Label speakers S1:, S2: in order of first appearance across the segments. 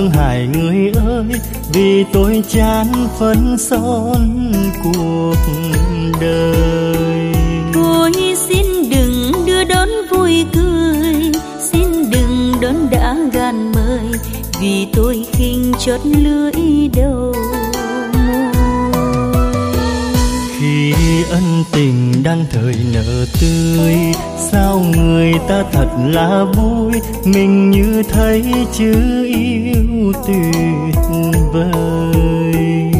S1: cần thương hại người ơi vì tôi chán phấn son cuộc đời.
S2: Tôi xin đừng đưa đón vui cười xin đừng đón đã gan mời vì tôi khinh chót lưỡi đầu
S1: khi ân tình đang thời nở tươi sao người ta thật là vui? Mình như thấy chữ yêu tuyệt vời.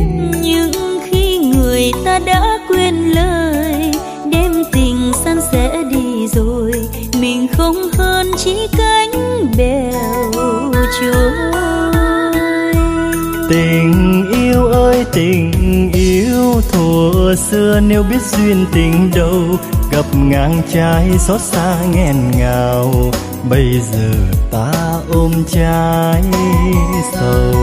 S2: Nhưng khi người ta đã quên lời, đêm tình san sẽ đi rồi, mình không hơn chỉ
S1: cần thuở xưa nếu biết duyên tình đâu gặp ngang trái xót xa nghẹn ngào. Bây giờ ta ôm trái sầu.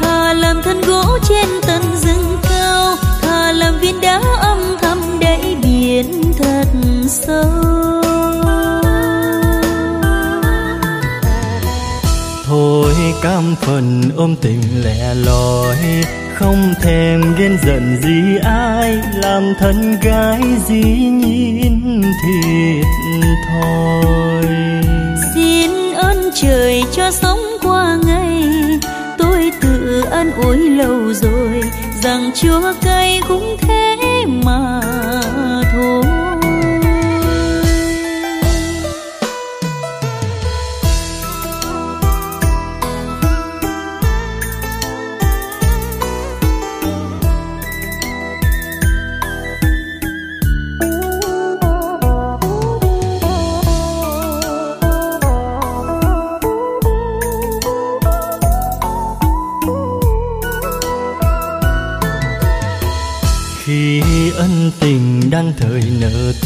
S2: Thà làm thân gỗ trên tận rừng cao thà làm viên đá âm thầm đáy biển thật sâu.
S1: Thôi cam phần ôm tình lẻ loi không thèm ghen giận gì ai, làm thân gái dĩ nhiên thiệt thôi
S2: xin ơn trời cho sống qua ngày, tôi tự ân ủi lâu rồi rằng chúa cay cũng thế.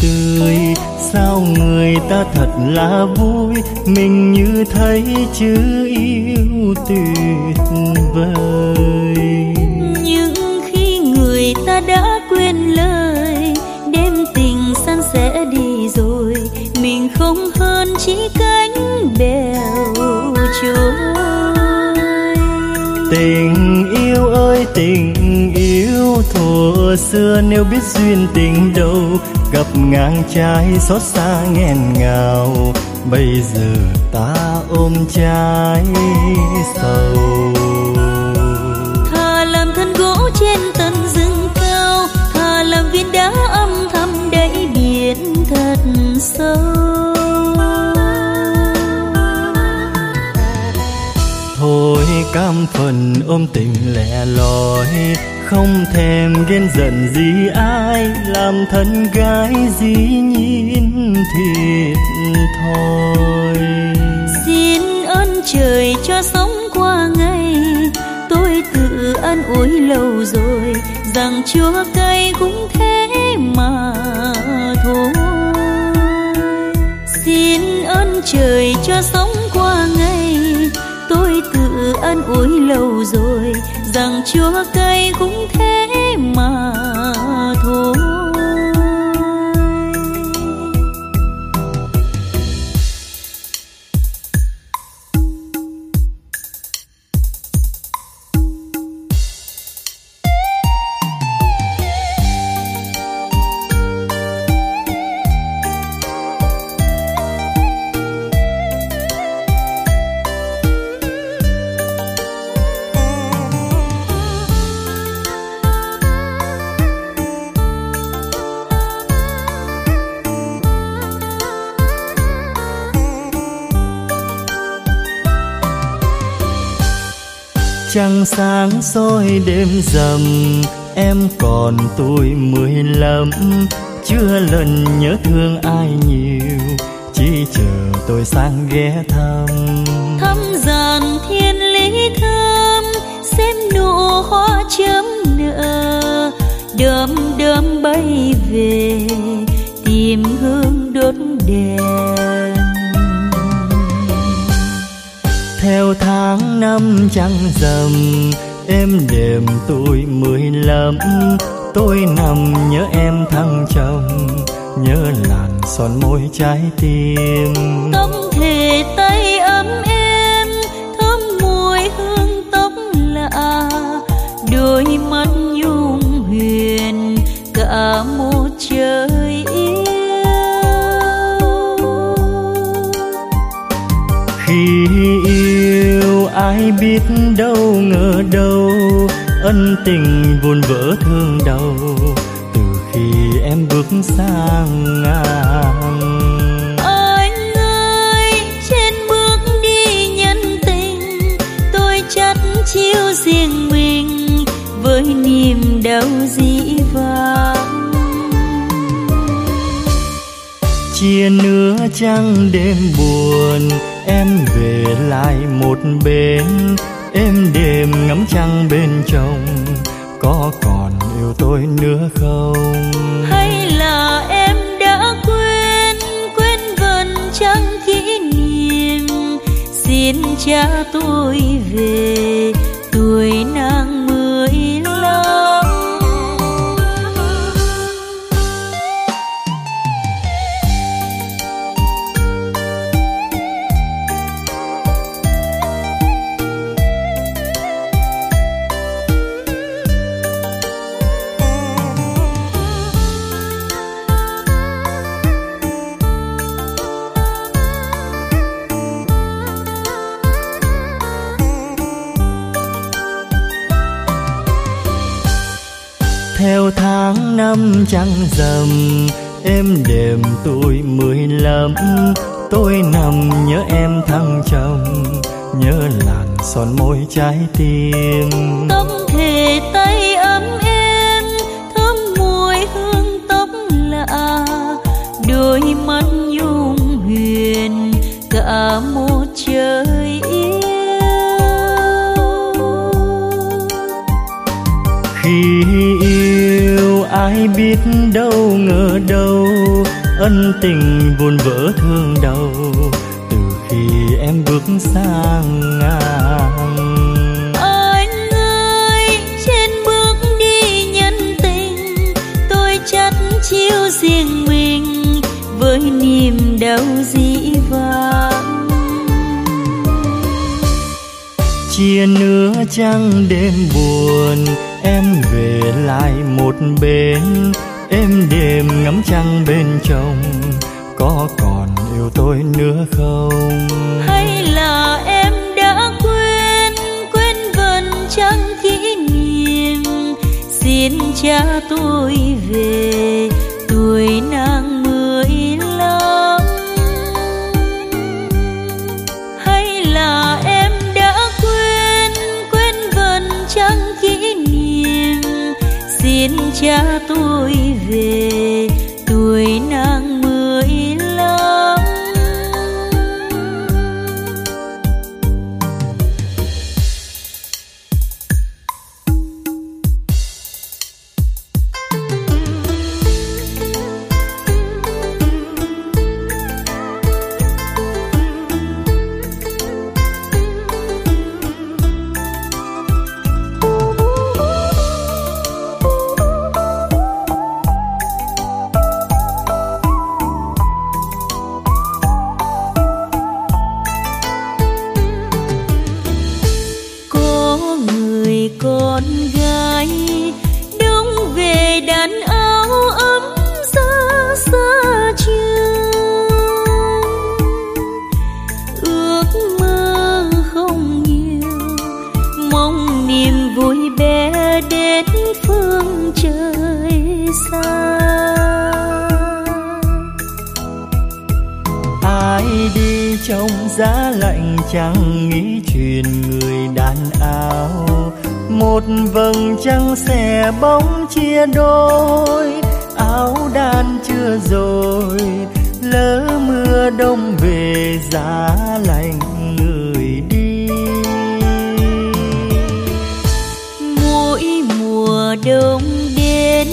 S1: Tươi sao người ta thật là vui? Mình như thấy chữ yêu tuyệt vời.
S2: Nhưng khi người ta đã quên lời đêm tình san sẽ đi rồi. Mình không hơn chỉ cánh bèo trôi.
S1: Tình yêu ơi tình yêu thuở xưa nếu biết duyên tình đâu gặp ngang trái xót xa nghẹn ngào. Bây giờ ta ôm trái sầu.
S2: Thà làm thân gỗ trên tận rừng cao thà làm viên đá âm thầm đáy biển thật sâu.
S1: Thôi cam phần ôm tình lẻ loi không thèm ghen giận gì ai, làm thân gái dĩ nhiên thiệt thôi
S2: xin ơn trời cho sống qua ngày, tôi tự ăn uối lâu rồi, rằng chúa cây cũng thế mà thôi. Xin ơn trời cho sống rằng chúa cay cũng
S1: trăng sáng soi đêm rằm, em còn tuổi mười lăm. Chưa lần nhớ thương ai nhiều, chỉ chờ tôi sang ghé thăm.
S2: Thăm dàn thiên lý thơm, xem nụ hoa chớm nở. Đơm đơm bay về, tìm hương đốt đèn.
S1: Theo tháng năm trăng rằm em đêm tôi mười lăm. Tôi nằm nhớ em thăng trầm, nhớ làn son môi trái tim.
S2: Tấm thể tay ấm em thơm mùi hương tóc lạ. Đôi mắt
S1: ai biết đâu ngờ đâu ân tình vun vỡ thương đau từ khi em bước sang ngang.
S2: Anh ơi trên bước đi nhân tình tôi chắt chiêu riêng mình với niềm đau dĩ vãng.
S1: Chia nửa trăng đêm buồn em về lại một bên. Êm đêm ngắm trăng bên chồng, có còn yêu tôi nữa không?
S2: Hay là em đã quên quên vần trăng kỷ niệm? Xin cha tôi về tuổi
S1: nào? Trăng rằm em đêm tôi mười lăm. Tôi nằm nhớ em thăng trầm, nhớ làn son môi trái tim. Ân tình vun vỡ thương đau từ khi em bước sang ngang.
S2: Anh ơi trên bước đi nhân tình tôi chắt chiêu riêng mình với niềm đau dĩ vãng.
S1: Chia nửa trăng đêm buồn em về lại một bên đêm ngắm trăng bên chồng, có còn yêu tôi nữa không?
S2: Hay là em đã quên quên vần trăng kỷ niệm, xin cha tôi về. đông đến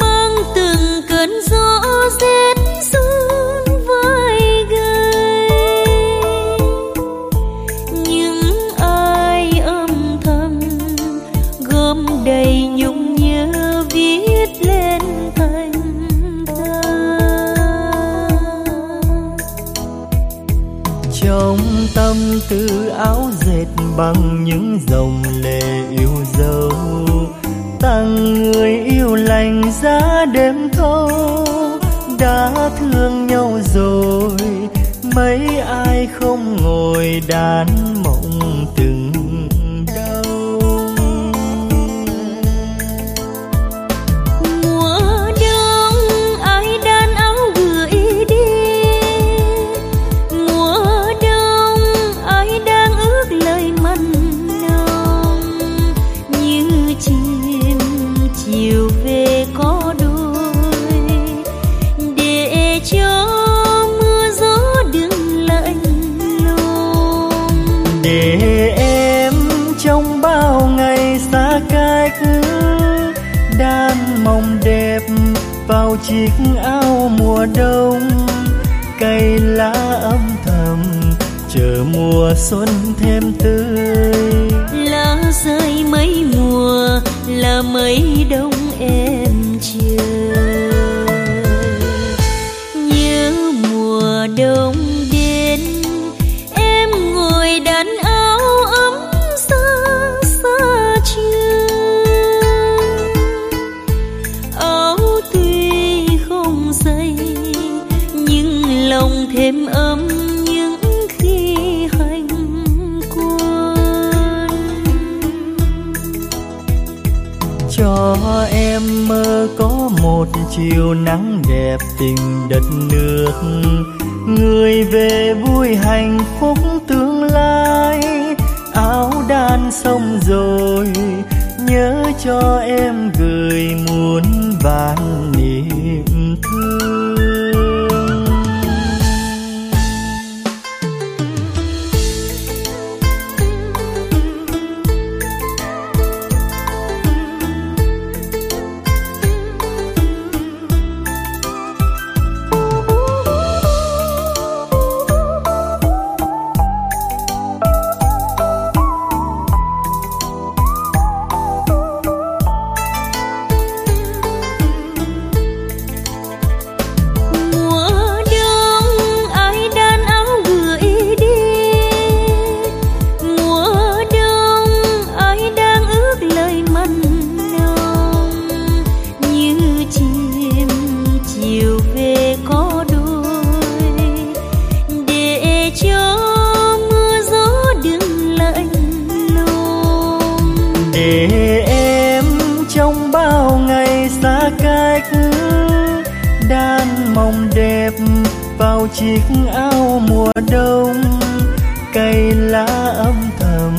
S2: mang từng cơn gió rét run vai gây những ai âm thầm gom đầy nhung nhớ viết lên thành thơ.
S1: Trong tâm tư áo dệt bằng những dòng lệ yêu rằng người yêu lành giá đêm thâu đã thương nhau rồi, mấy ai không ngồi đàn mùa xuân thêm tươi.
S2: Lá rơi mấy mùa là mấy đông
S1: chiều nắng đẹp tình đất nước. Người về vui hạnh phúc tương lai. Áo đan xong rồi, nhớ cho chiếc áo mùa đông, cây lá âm thầm,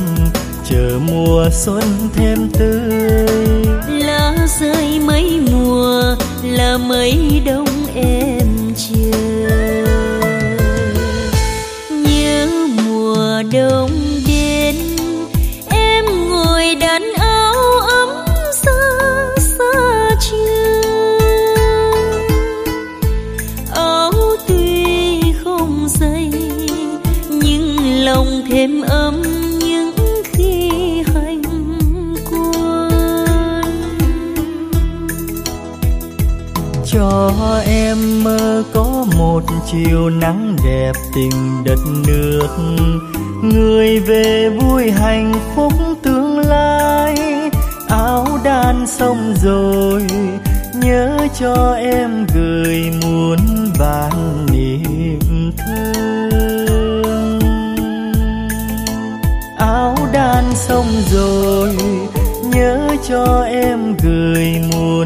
S1: chờ mùa xuân thêm tươi.
S2: Lá rơi mấy mùa, là mấy đông em chờ
S1: chiều nắng đẹp tình đất nước. Người về vui hạnh phúc tương lai. Áo đan xong rồi, nhớ cho em gửi muôn vàn niềm thương. Áo đan xong rồi, nhớ cho em gửi muôn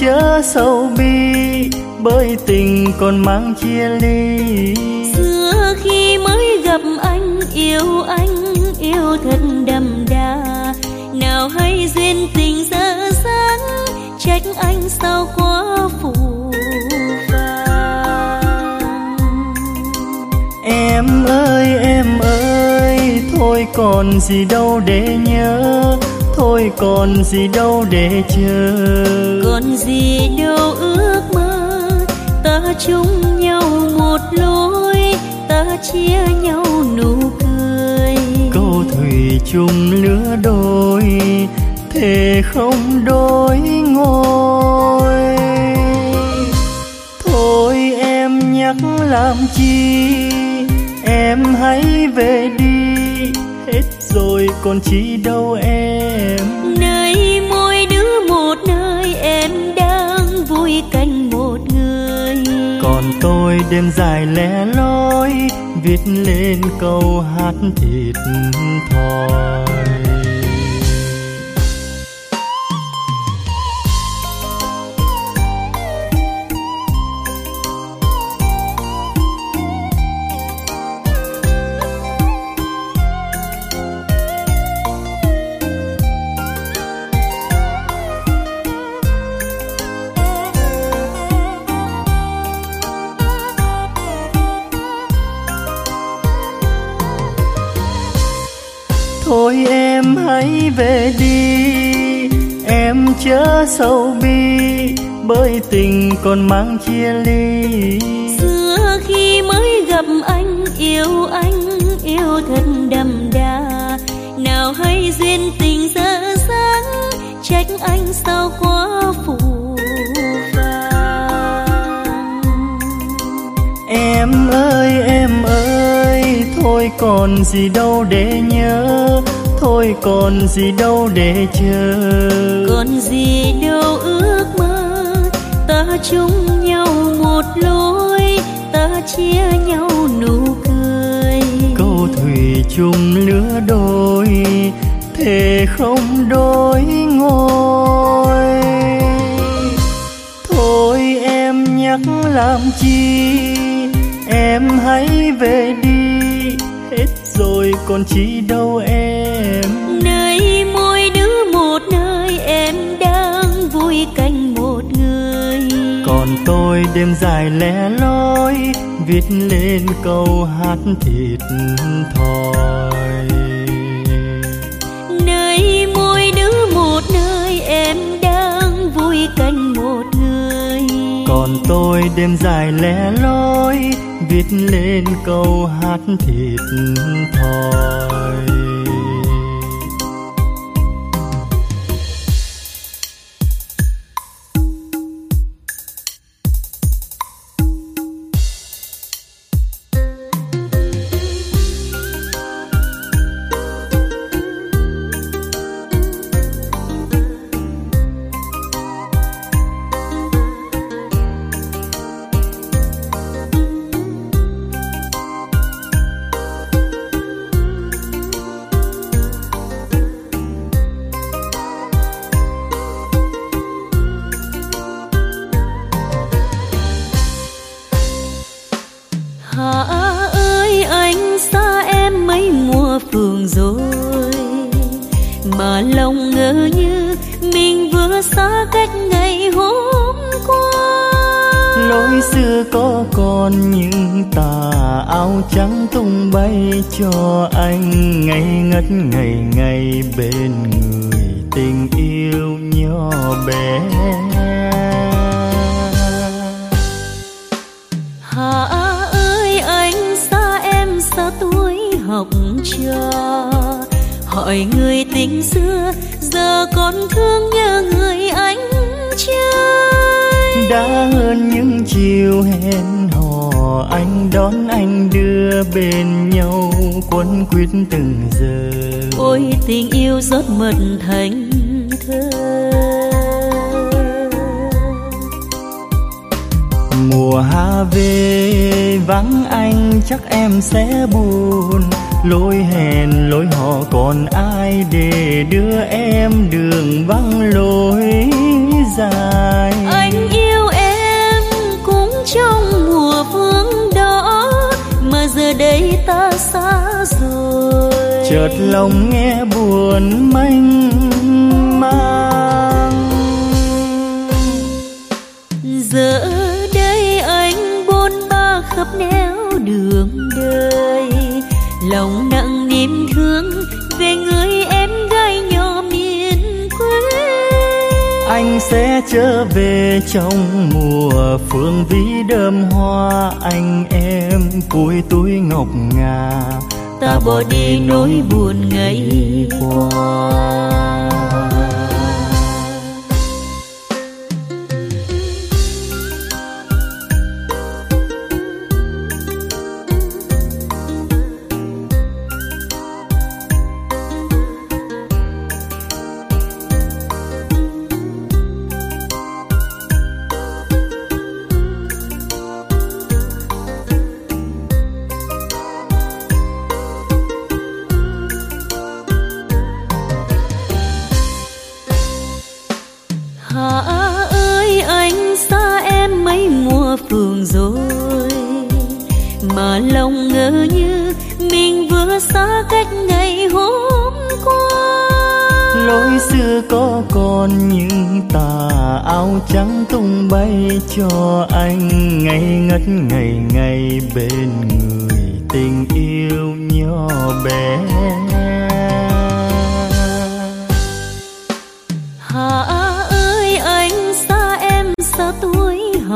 S2: chớ
S1: sâu bi bởi tình còn mang chia ly.
S2: Xưa khi mới gặp anh yêu anh yêu thật đậm đà. Nào hay duyên tình dở dang trách anh sao quá phù vàng
S1: em ơi em ơi thôi còn gì đâu để nhớ thôi còn gì đâu để chờ.
S2: Còn gì đâu ước mơ? Ta chung nhau một lối ta chia nhau nụ cười.
S1: Câu thủy chung lứa đôi thề không đôi ngôi. Thôi em nhắc làm chi em hãy về đi hết rồi còn chi đâu em?
S2: Nơi mỗi đứa một nơi em đang vui cạnh một người.
S1: Còn tôi đêm dài lẻ loi viết lên câu hát thịt thòi sầu bi bởi tình còn mang chia ly.
S2: Xưa khi mới gặp anh yêu anh yêu thật đậm đà. Nào hay duyên tình dở dáng trách anh sao quá phù vàng
S1: em ơi em ơi thôi còn gì đâu để nhớ thôi còn gì đâu để chờ.
S2: Còn gì đâu ước mơ ta chung nhau một lối ta chia nhau nụ cười.
S1: Câu thủy chung lứa đôi thề không đôi ngôi. Thôi em nhắc làm chi em hãy về đi còn chi đâu em?
S2: Nơi mỗi đứa một nơi em đang vui cạnh một người.
S1: Còn tôi đêm dài lẻ loi viết lên câu hát thịt thòi.
S2: Nơi mỗi đứa một nơi em đang vui cạnh một người.
S1: Còn tôi đêm dài lẻ loi viết lên câu hát thịt thòi.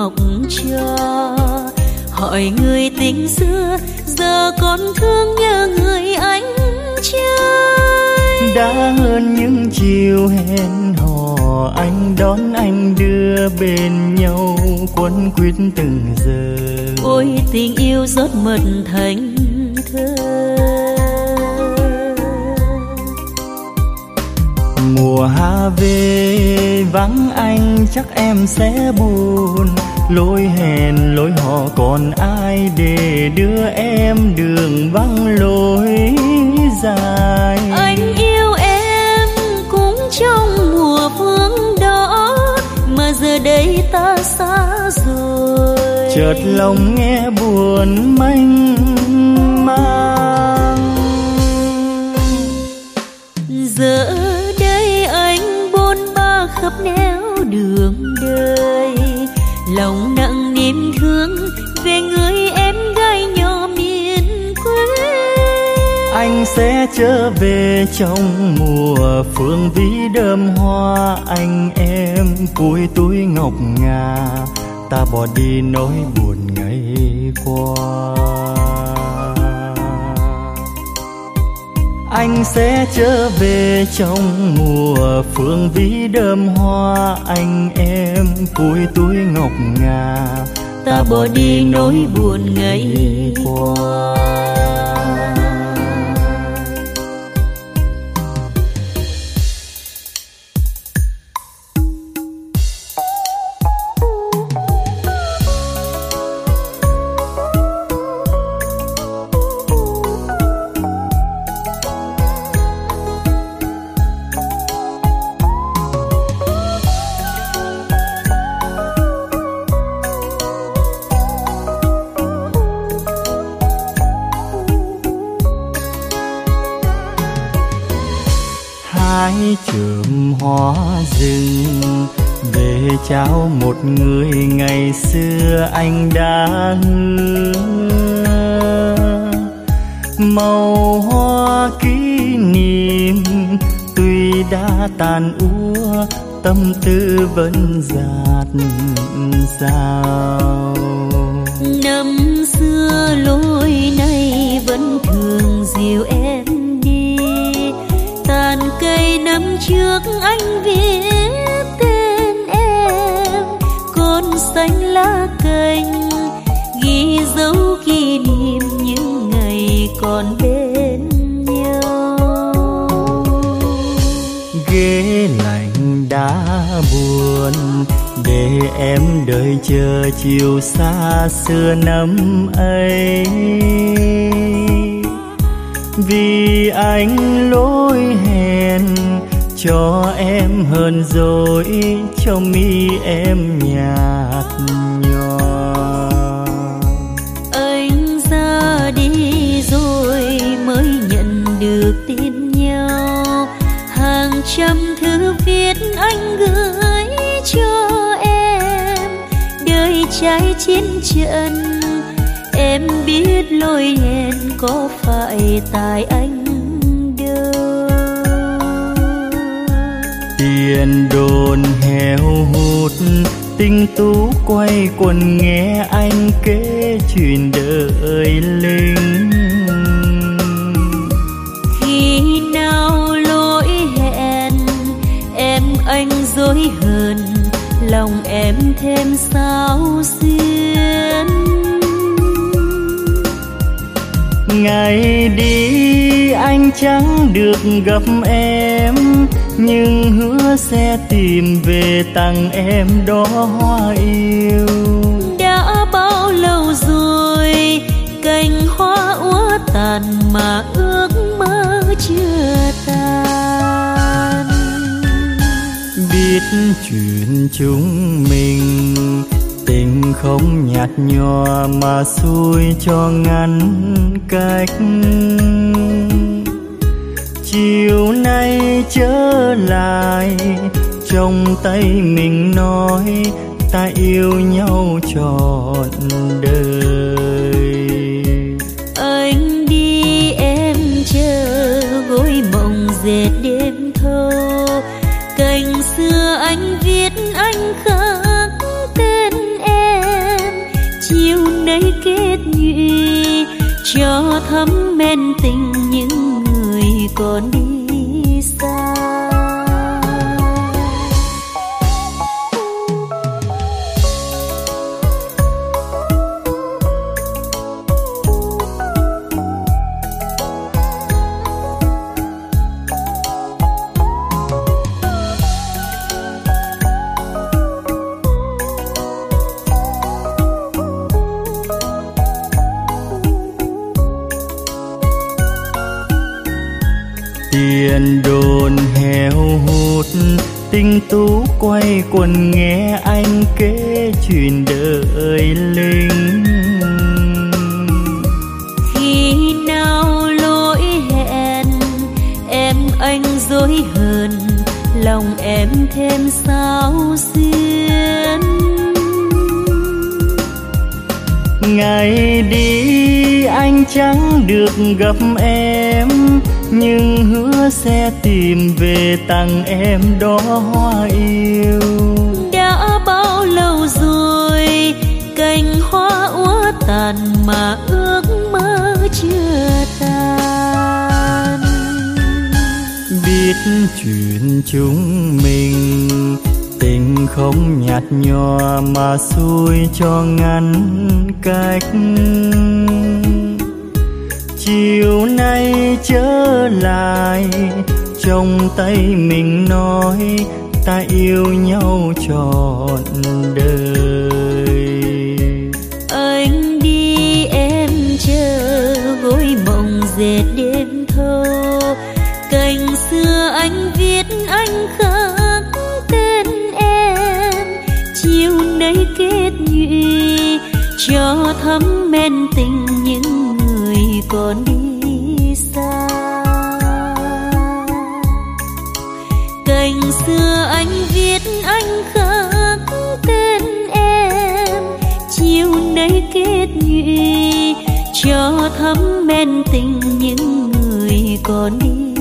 S2: Học trò hỏi người tình xưa giờ còn thương nhớ người anh trai.
S1: Đã hơn những chiều hẹn hò anh đón anh đưa bên nhau quấn quýt từng giờ.
S2: Ôi tình yêu rót mật thành thơ.
S1: Mùa hạ về vắng anh chắc em sẽ buồn lối hẹn lối hò còn ai để đưa em đường vắng lối dài?
S2: Anh yêu em cũng trong mùa phương đó mà giờ đây ta xa rồi.
S1: Chợt lòng nghe buồn manh mang.
S2: Giờ đây anh bôn ba khắp nẻo đường đời lòng nặng niềm thương về người em gái nhỏ miền quê.
S1: Anh sẽ trở về trong mùa phương vĩ đơm hoa. Anh em cuối túi ngọc ngà, ta bỏ đi nỗi buồn ngày qua. Anh sẽ trở về trong mùa phương vĩ đơm hoa. Anh em cuối túi ngọc ngà.
S2: Ta bỏ đi nỗi buồn ngày qua.
S1: Trao một người ngày xưa anh đã hứa. Màu hoa kỷ niệm tuy đã tàn úa, tâm tư vẫn dạt dào.
S2: Năm xưa lối này vẫn thường dìu em đi. Tàn cây năm trước anh viết
S1: em đợi chờ chiều xa xưa năm ấy. Vì anh lối hẹn cho em hơn rồi cho mi em nhạt nhòa.
S2: Anh ra đi rồi mới nhận được tin nhau. Hàng trăm chiến trận. Em biết lối hẹn có phải tại anh đâu.
S1: Tiền đồn heo hút tinh tú quay quần nghe anh kể chuyện đời linh.
S2: Khi nào lỗi hẹn em anh dối hờn lòng em thêm sao xuyên
S1: ngày đi anh chẳng được gặp em nhưng hứa sẽ tìm về tặng em đó hoa yêu.
S2: Đã bao lâu rồi cành hoa úa tàn mà ước mơ chưa tan?
S1: Biết chuyện chúng mình không nhạt nhòa mà xui cho ngăn cách. Chiều nay trở lại, trong tay mình nói, ta yêu nhau trọn đời.
S2: Anh đi em chờ gối mộng dệt đêm cho thấm men tình những người còn đi.
S1: Tiền đồn heo hút. Tinh tú quay quần nghe anh kể chuyện đời linh.
S2: Khi nào lỗi hẹn em anh dối hờn lòng em thêm sao xuyên
S1: ngày đi anh chẳng được gặp em nhưng hứa sẽ tìm về tặng em đó hoa yêu.
S2: Đã bao lâu rồi cành hoa úa tàn mà ước mơ chưa tan?
S1: Biết chuyện chúng mình tình không nhạt nhòa mà xuôi cho ngăn cách chiều nay trở lại. Trong tay mình nói, ta yêu nhau trọn đời.
S2: Anh đi, em chờ gối mộng dệt đêm thâu cành xưa anh viết, anh khắc tên em. Chiều nay kết nhụy cho thấm men tình cho thấm men tình những người còn đi.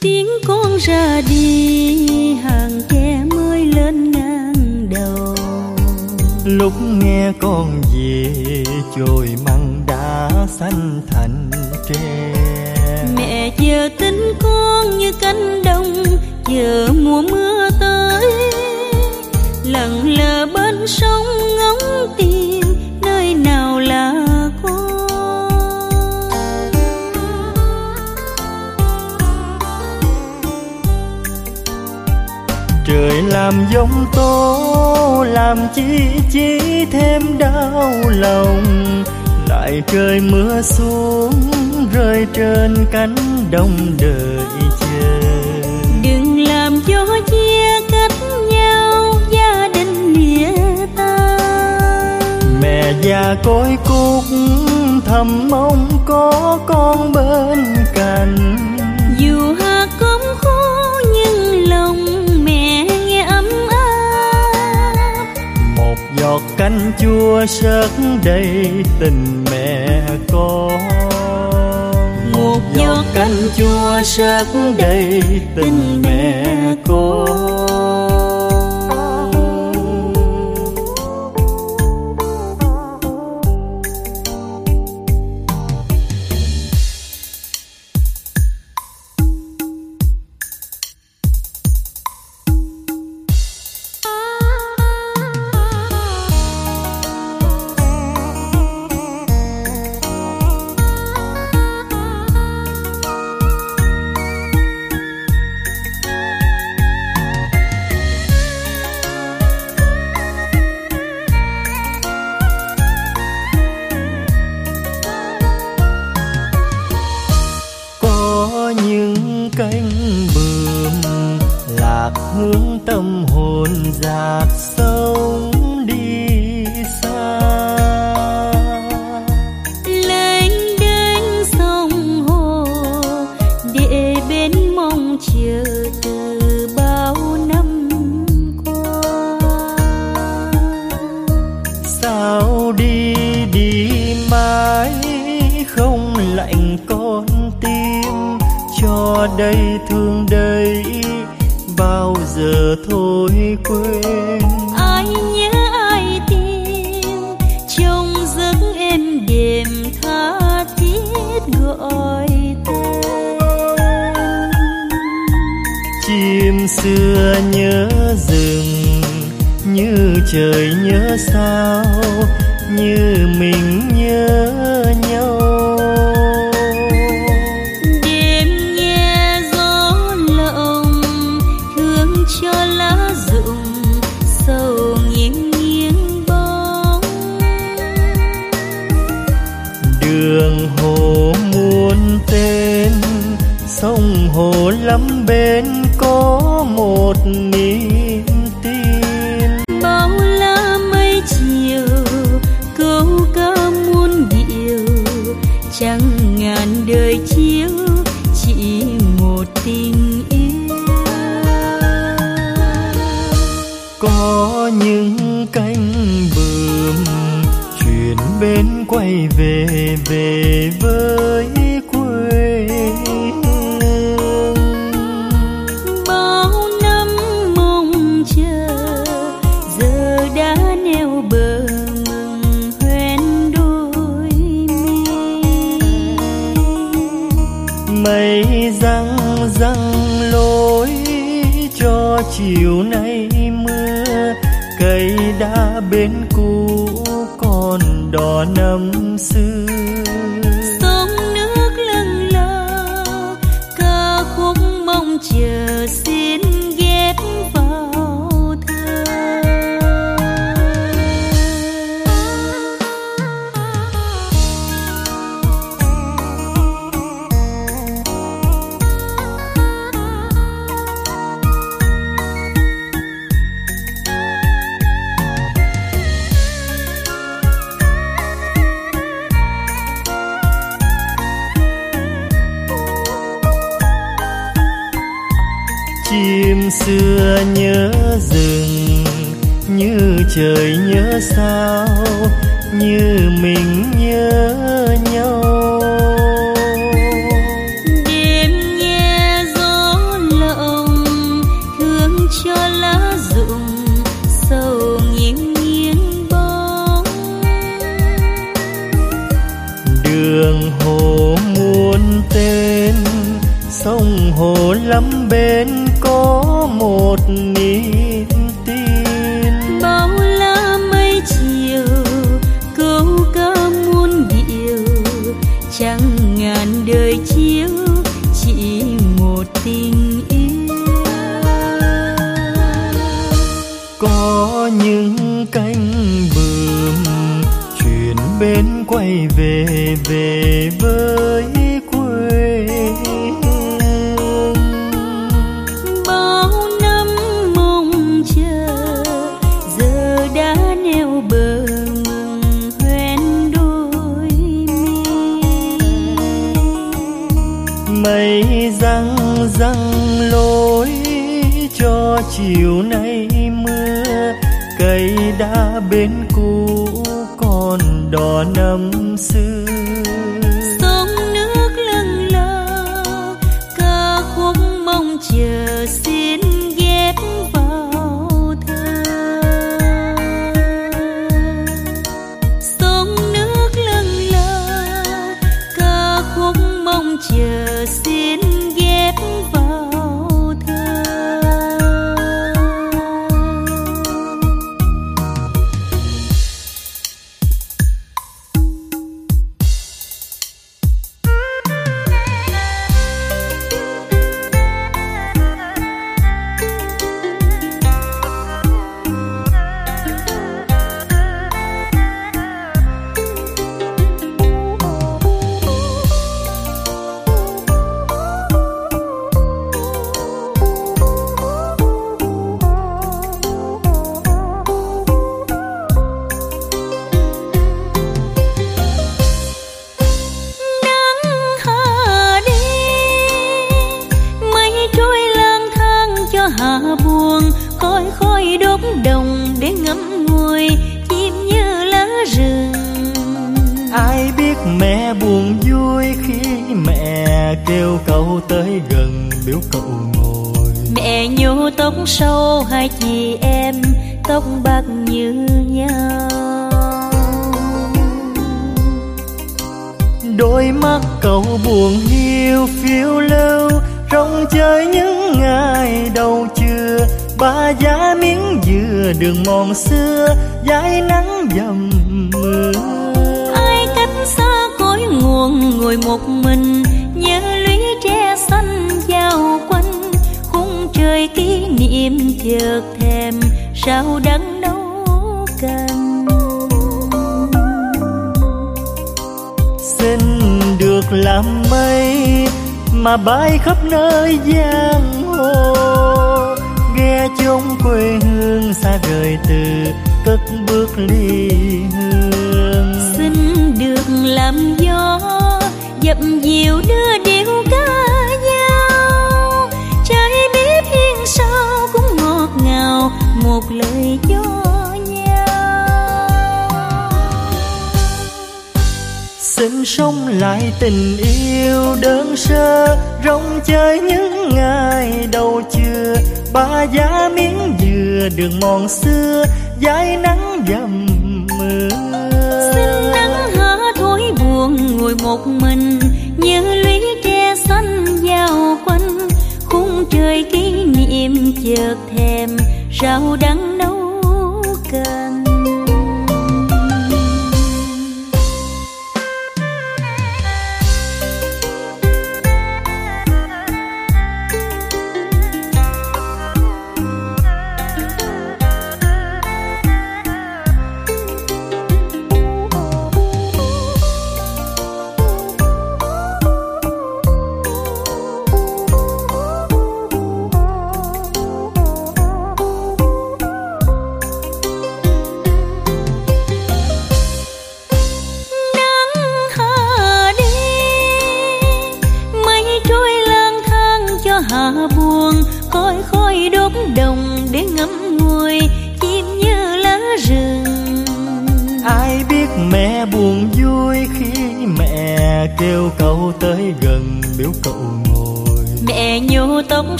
S2: tiếng con ra đi hàng tre mới lên ngang đầu.
S1: Lúc nghe con về chồi măng đã xanh thành tre.
S2: Mẹ chờ tính con như cánh đồng chờ mùa mưa tới. Lặng lờ bên sông ngóng tìm nơi nào là
S1: người làm giống tố làm chi chi thêm đau lòng. Lại trời mưa xuống rơi trên cánh đồng đời chờ
S2: đừng làm gió chia cách nhau gia đình nghĩa ta.
S1: Mẹ già côi cúc thầm mong có con bên cạnh. canh chua sắc đầy tình mẹ con.
S2: Một giọt
S1: canh chua sắc đầy tình mẹ con.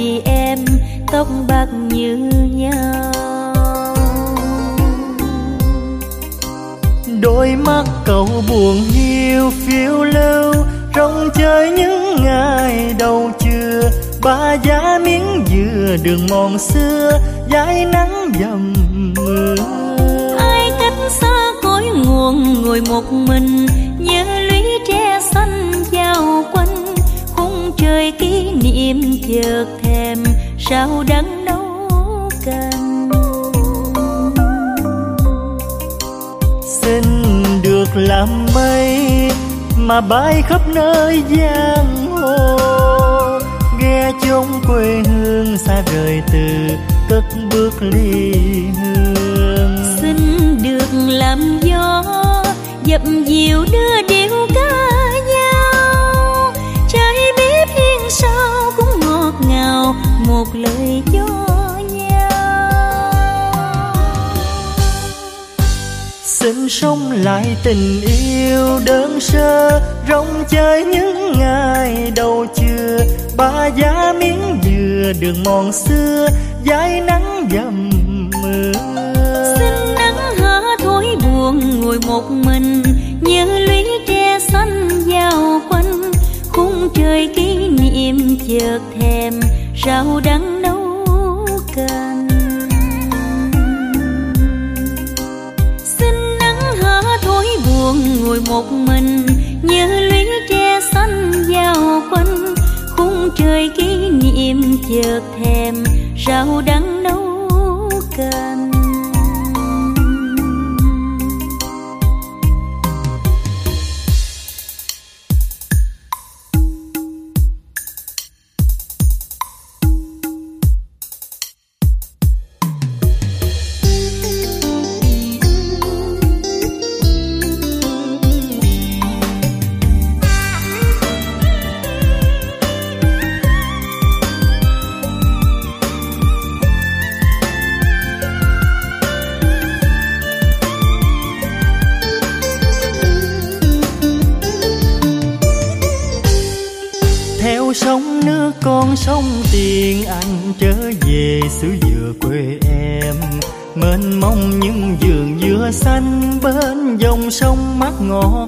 S2: Chị em tóc bạc như nhau.
S1: Đôi mắt cậu buồn hiu phiêu lưu rong chơi những ngày đầu trưa. Ba giá miếng dừa đường mòn xưa dãi nắng dầm mưa.
S2: Ai cách xa cõi nguồn ngồi một mình nhớ lũy tre xanh giao quanh trời kỷ niệm chợt thèm sao đắng nấu canh.
S1: Xin được làm mây mà bay khắp nơi giang hồ. Ghe chốn quê hương xa rời từ cất bước ly hương.
S2: Xin được làm gió dập dìu đưa điệu ca sau cũng ngọt ngào một lời cho nhau.
S1: Xin sống lại tình yêu đơn sơ rong chơi những ngày đầu trưa. Ba giá miếng dừa đường mòn xưa dãi nắng dầm mưa.
S2: Xin nắng hở thối buồn ngồi một mình nhớ lũy tre xanh giao quanh khung trời kỷ niệm chợt thèm, rau đắng nấu canh xin nắng hở thối buồn ngồi một mình nhớ lũy tre xanh giao quanh. Khung trời kỷ niệm chợt thèm, rau đắng nấu canh
S1: sông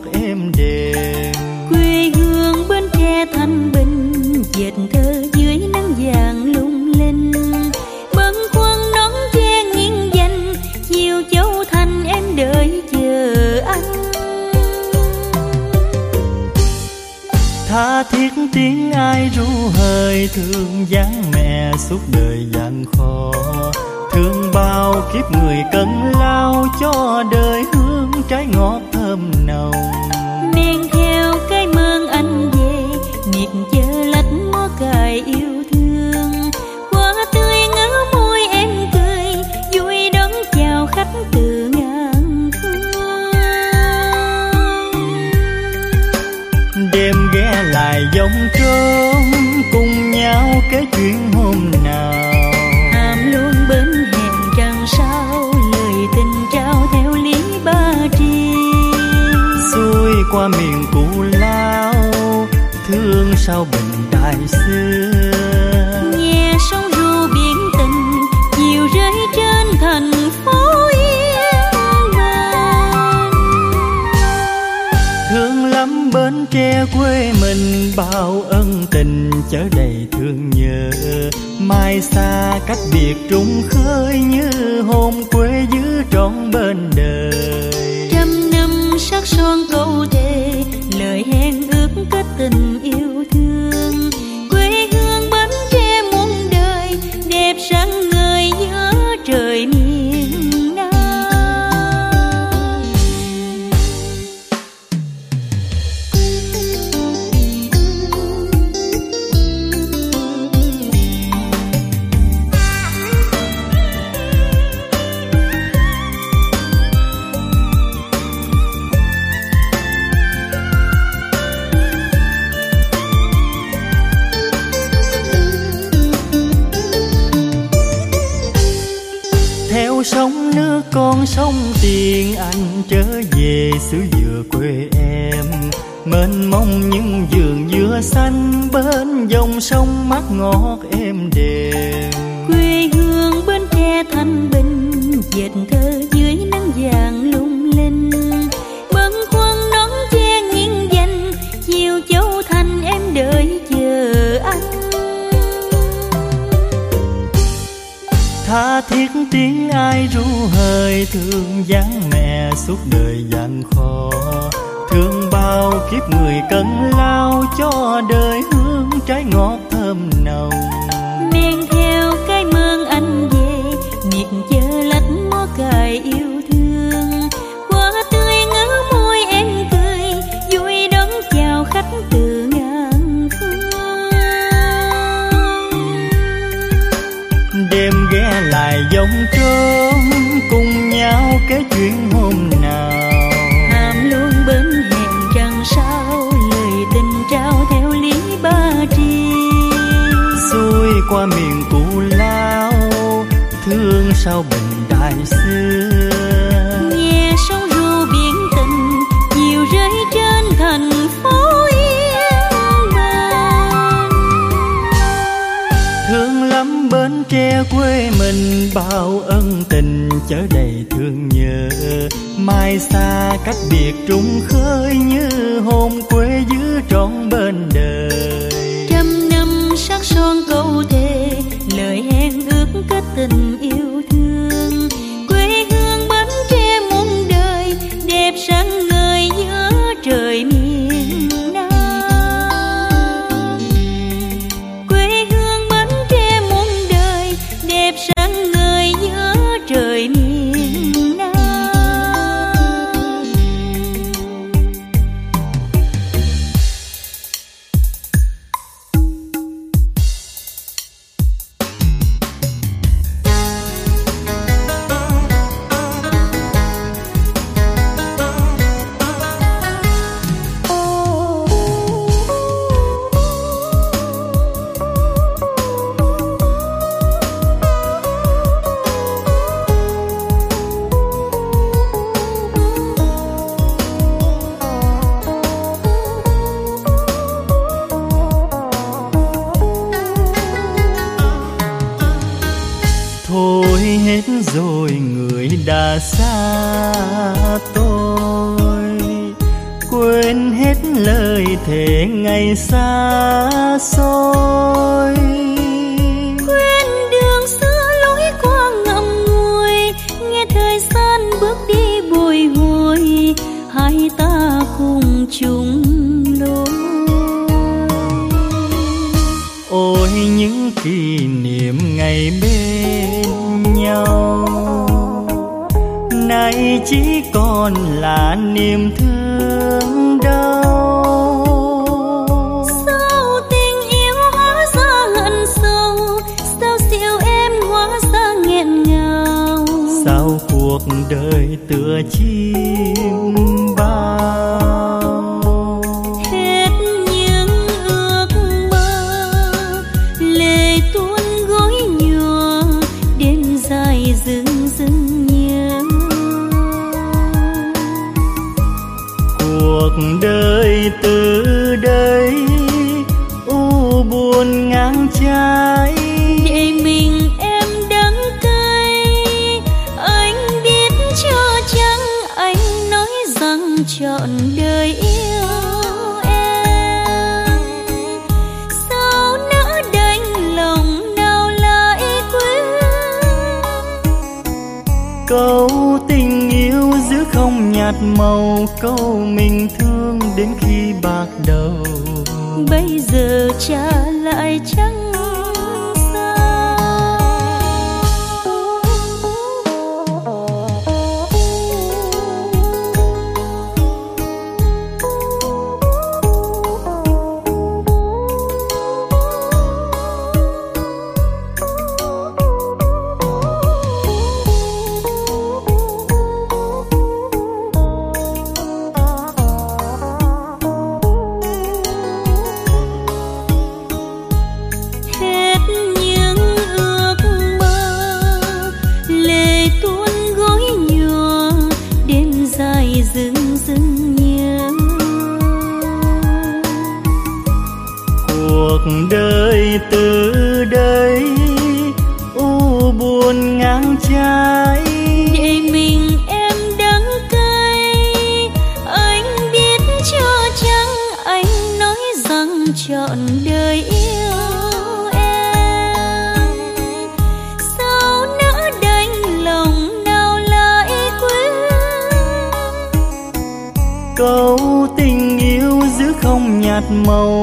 S2: xa cách biệt trùng khơi như hôm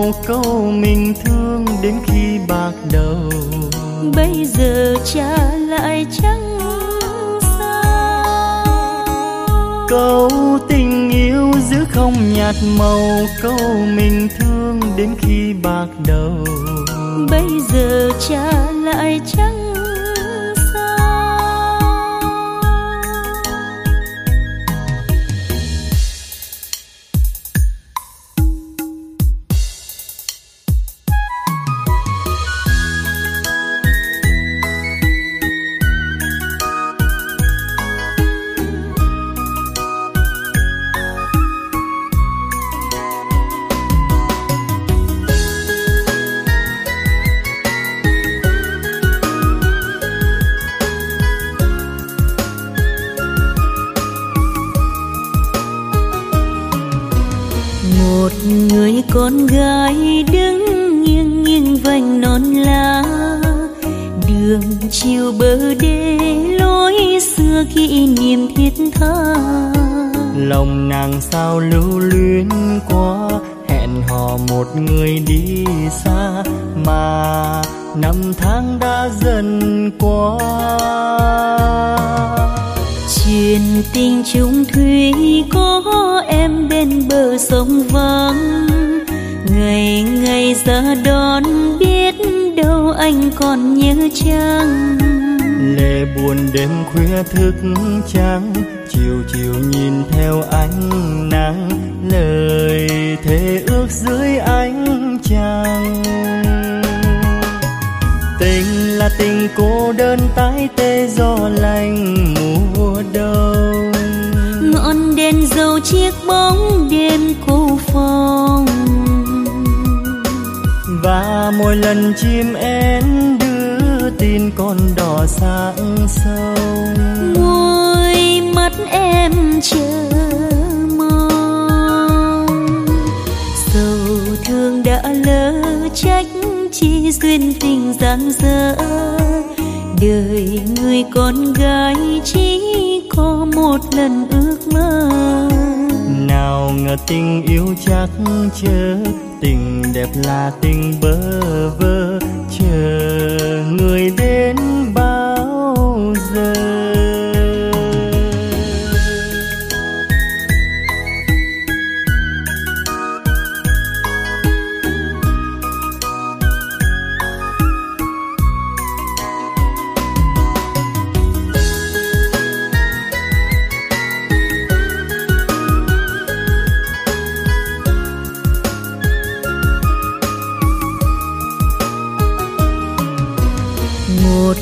S1: một câu
S2: mình
S1: thương đến khi bạc đầu.
S2: Bây giờ cha lại chẳng xa
S1: câu tình yêu giữ không nhạt màu câu mình thương đến khi bạc đầu.
S2: Bây giờ cha lại chẳng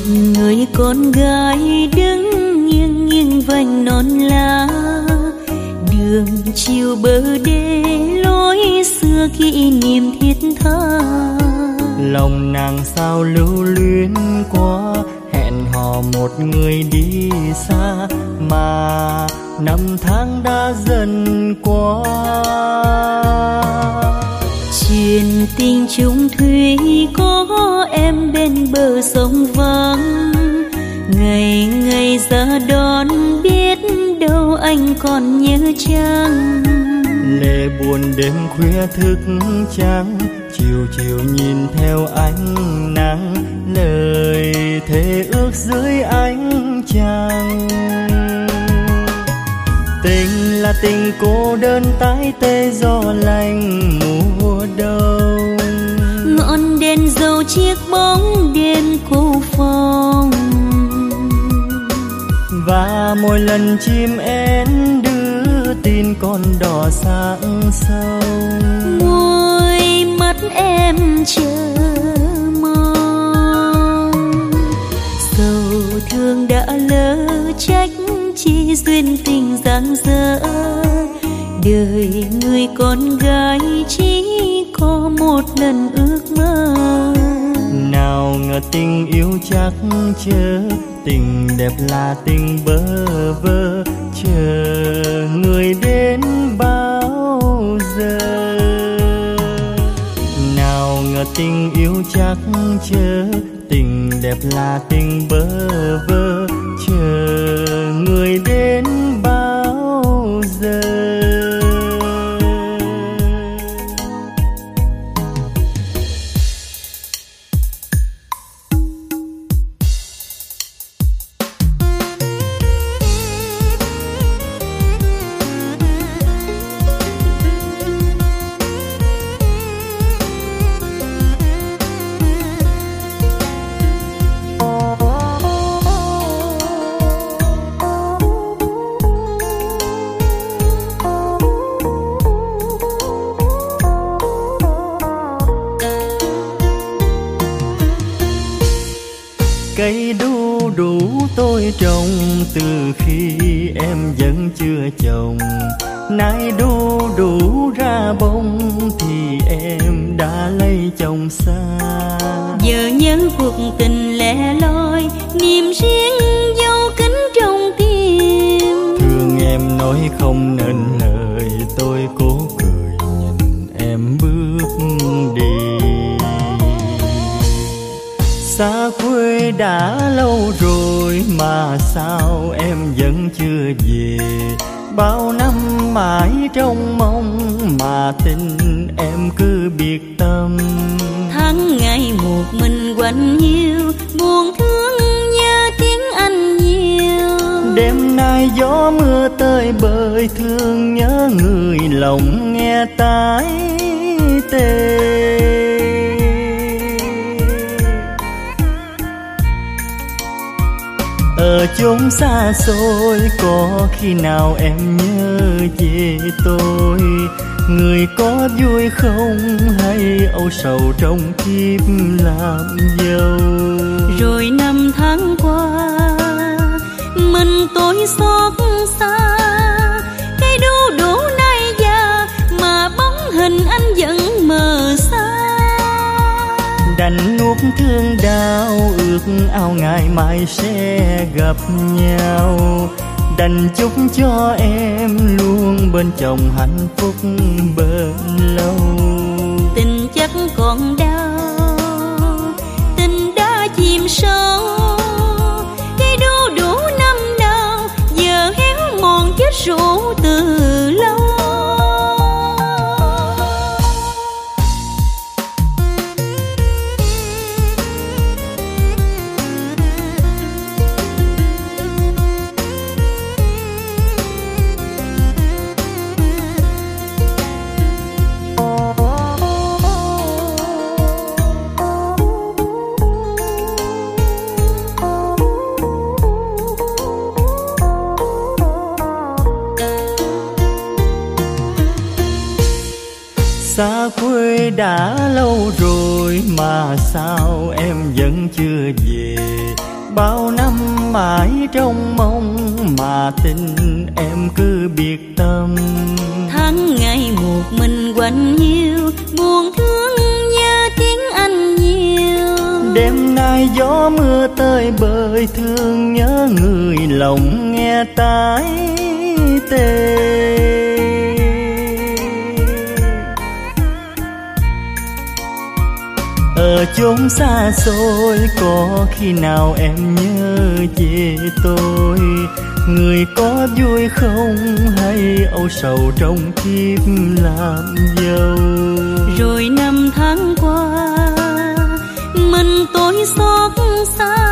S2: người con gái đứng nghiêng nghiêng vành non lá. Đường chiều bờ đê lối xưa kỷ niệm thiết tha.
S1: Lòng nàng sao lưu luyến quá, hẹn hò một người đi xa. Mà năm tháng đã dần qua
S2: truyền tình chung thủy có em bên bờ sông vắng. Ngày ngày ra đón biết đâu anh còn nhớ chăng?
S1: Lệ buồn đêm khuya thức trắng, chiều chiều nhìn theo ánh nắng. Lời thề ước dưới ánh trăng. Tình là tình cô đơn tái tê gió lạnh mùa đông.
S2: Ngọn đèn dầu chiếc bóng đêm cô phòng.
S1: Và mỗi lần chim én đưa tin con đỏ sáng sâu.
S2: Môi mắt em chờ mong. Sầu thương đã lỡ trách chi duyên tình giang dở đời người con gái chỉ có một lần ước mơ.
S1: Nào ngờ tình yêu chắc chớ, tình đẹp là tình bơ vơ. Chờ người đến bao giờ? Nào ngờ tình yêu chắc chớ, tình đẹp là tình bơ vơ chờ người đến khi em vẫn chưa chồng nay đu đủ ra bông thì em đã lấy chồng xa.
S2: Giờ nhân cuộc tình lẻ loi niềm riêng dấu kính trong tim.
S1: Thương em nói không nên lời tôi xa quê đã lâu rồi mà sao em vẫn chưa về? Bao năm mãi trong mong mà tình em cứ biệt tâm.
S2: Tháng ngày một mình quạnh nhiêu buồn thương nhớ tiếng anh nhiều.
S1: Đêm nay gió mưa tơi bời thương nhớ người lòng nghe tái tê ở chốn xa xôi có khi nào em nhớ về tôi? Người có vui không hay âu sầu trong kiếp làm dâu?
S2: Rồi năm tháng qua mình tôi xót xa. Cây đu đủ nay già mà bóng hình anh vẫn mờ xa.
S1: Đành thương đau, ước ao ngày mai sẽ gặp nhau. Đành chúc cho em luôn bên chồng hạnh phúc bền lâu.
S2: Tình chắc còn đau, tình đã chìm sâu. Cây đu đủ năm nào, giờ héo mòn chết rũ
S1: đã lâu rồi mà sao em vẫn chưa về? Bao năm mãi trong mong mà tình em cứ biệt tâm.
S2: Tháng ngày một mình quanh nhiêu buồn thương nhớ tiếng anh nhiều.
S1: Đêm nay gió mưa tơi bời thương nhớ người lòng nghe tái tê ở chốn xa xôi, có khi nào em nhớ về tôi? Người có vui không hay âu sầu trong kiếp làm dâu?
S2: Rồi năm tháng qua, mình tôi xót xa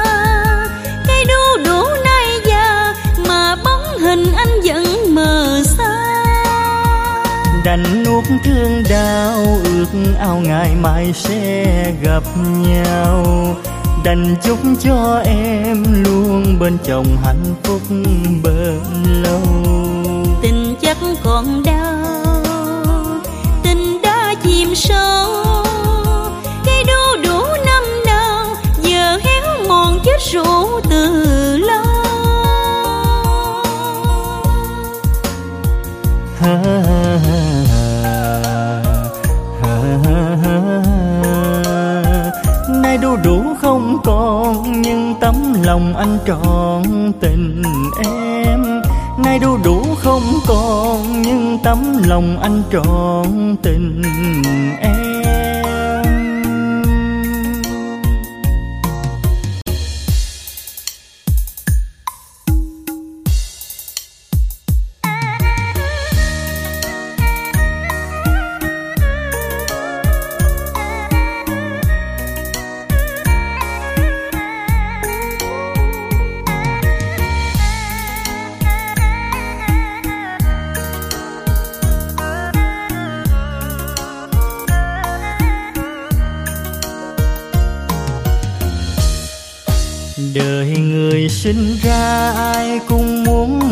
S1: đành nuốt thương đau ước ao ngày mai sẽ gặp nhau. Đành chúc cho em luôn bên chồng hạnh phúc bền lâu.
S2: Tình chắc còn đau tình đã chìm sâu. Cây đu đủ năm nào giờ héo mòn chết rũ từ lâu.
S1: Ha, ha, con, nhưng tấm lòng anh trọn tình em. Nay đu đủ không còn, nhưng tấm lòng anh trọn tình em.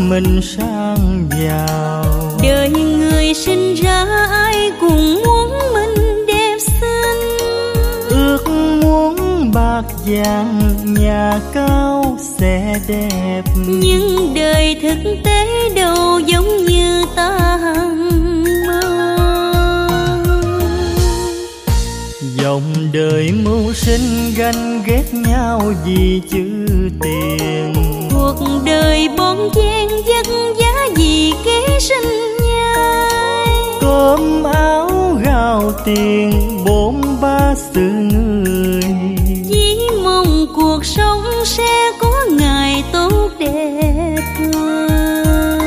S1: Mình sang giàu.
S2: Đời người sinh ra ai cũng muốn mình đẹp xinh.
S1: Ước muốn bạc vàng nhà cao sẽ đẹp.
S2: Nhưng đời thực tế đâu giống như ta mơ.
S1: Dòng đời mưu sinh ganh ghét nhau vì chữ tiền
S2: cuộc đời bon chen vất giá vì kế sinh nhai.
S1: Cơm áo gạo tiền bốn ba sự người.
S2: Chỉ mong cuộc sống sẽ có ngày tốt đẹp hơn.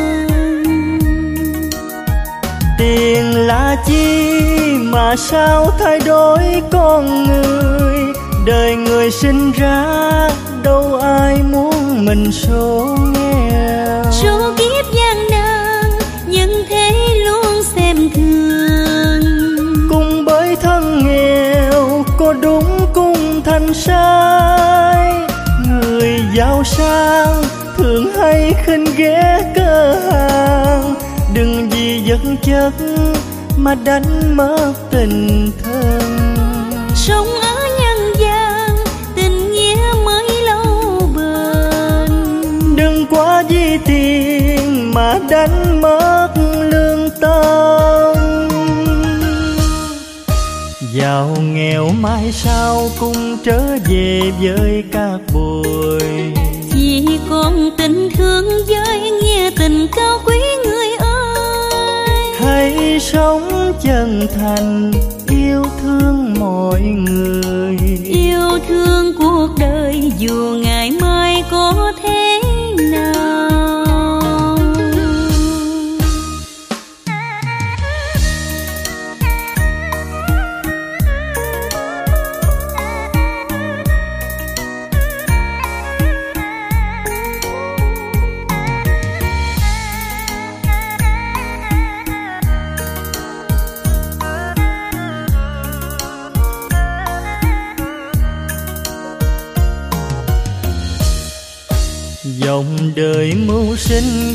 S1: Tiền là chi mà sao thay đổi con người? Đời người sinh ra đâu ai muốn mình số nghèo
S2: số kiếp gian nan nhân thế luôn xem thường.
S1: Cùng bởi thân nghèo có đúng cùng thành sai. Người giàu sang thường hay khinh ghé cơ hàng. Đừng vì vật chất mà đánh mất tình thân mà đánh mất lương tâm. Giàu nghèo mai sau cũng trở về với các bụi
S2: chỉ còn tình thương với nghĩa tình cao quý người ơi.
S1: Hãy sống chân thành yêu thương mọi người.
S2: Yêu thương cuộc đời dù ngày mai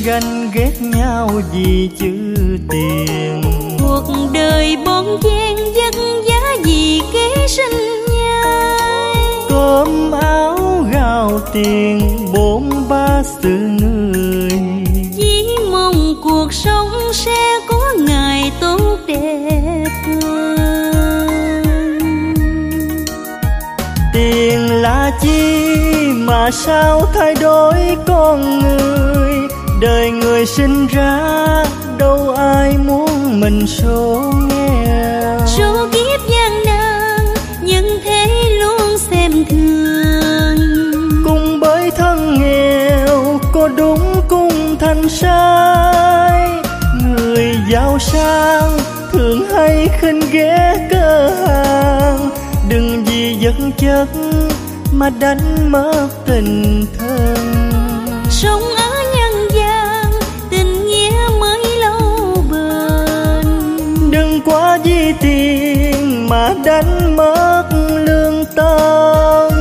S1: ganh ghét nhau vì chữ tiền.
S2: Cuộc đời bon chen vất giá vì kế sinh nhai.
S1: Cơm áo gạo tiền bốn ba sự người.
S2: Chỉ mong cuộc sống sẽ có ngày tốt đẹp hơn.
S1: Tiền là chi mà sao thay đổi con người? Đời người sinh ra đâu ai muốn mình số nghèo
S2: số kiếp gian nan nhưng thế luôn xem thường.
S1: Cùng bởi thân nghèo có đúng cùng thành sai. Người giàu sang thường hay khinh ghé cơ hàng. Đừng vì vật chất mà đánh mất tình thân vì tiền mà đánh mất lương tâm.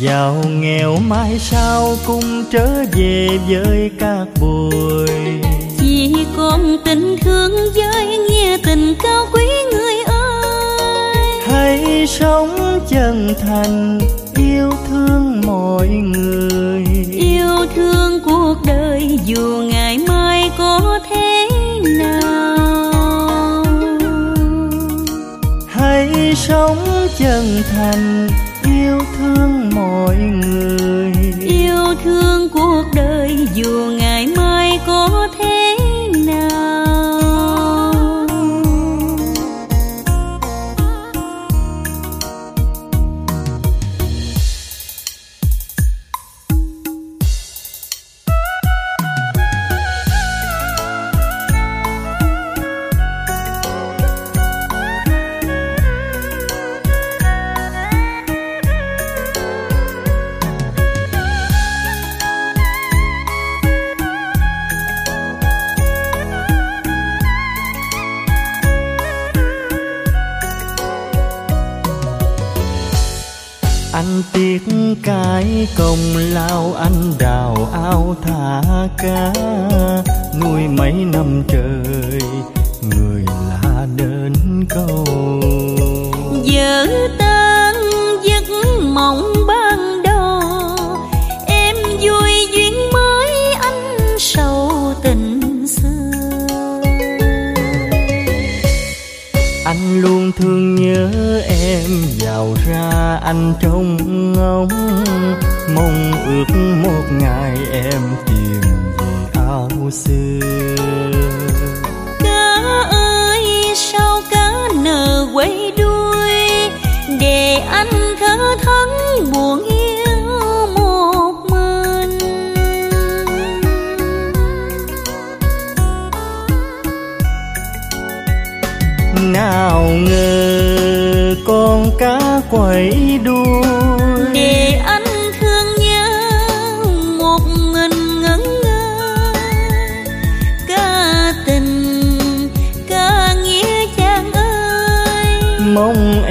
S1: Giàu nghèo mai sau cùng trở về với các bụi
S2: chỉ còn tình thương với nghĩa tình cao quý người ơi.
S1: Hãy sống chân thành yêu thương mọi người.
S2: Yêu thương cuộc đời dù ngày mai
S1: sống chân thành yêu thương mọi người.
S2: Yêu thương cuộc đời dù ngày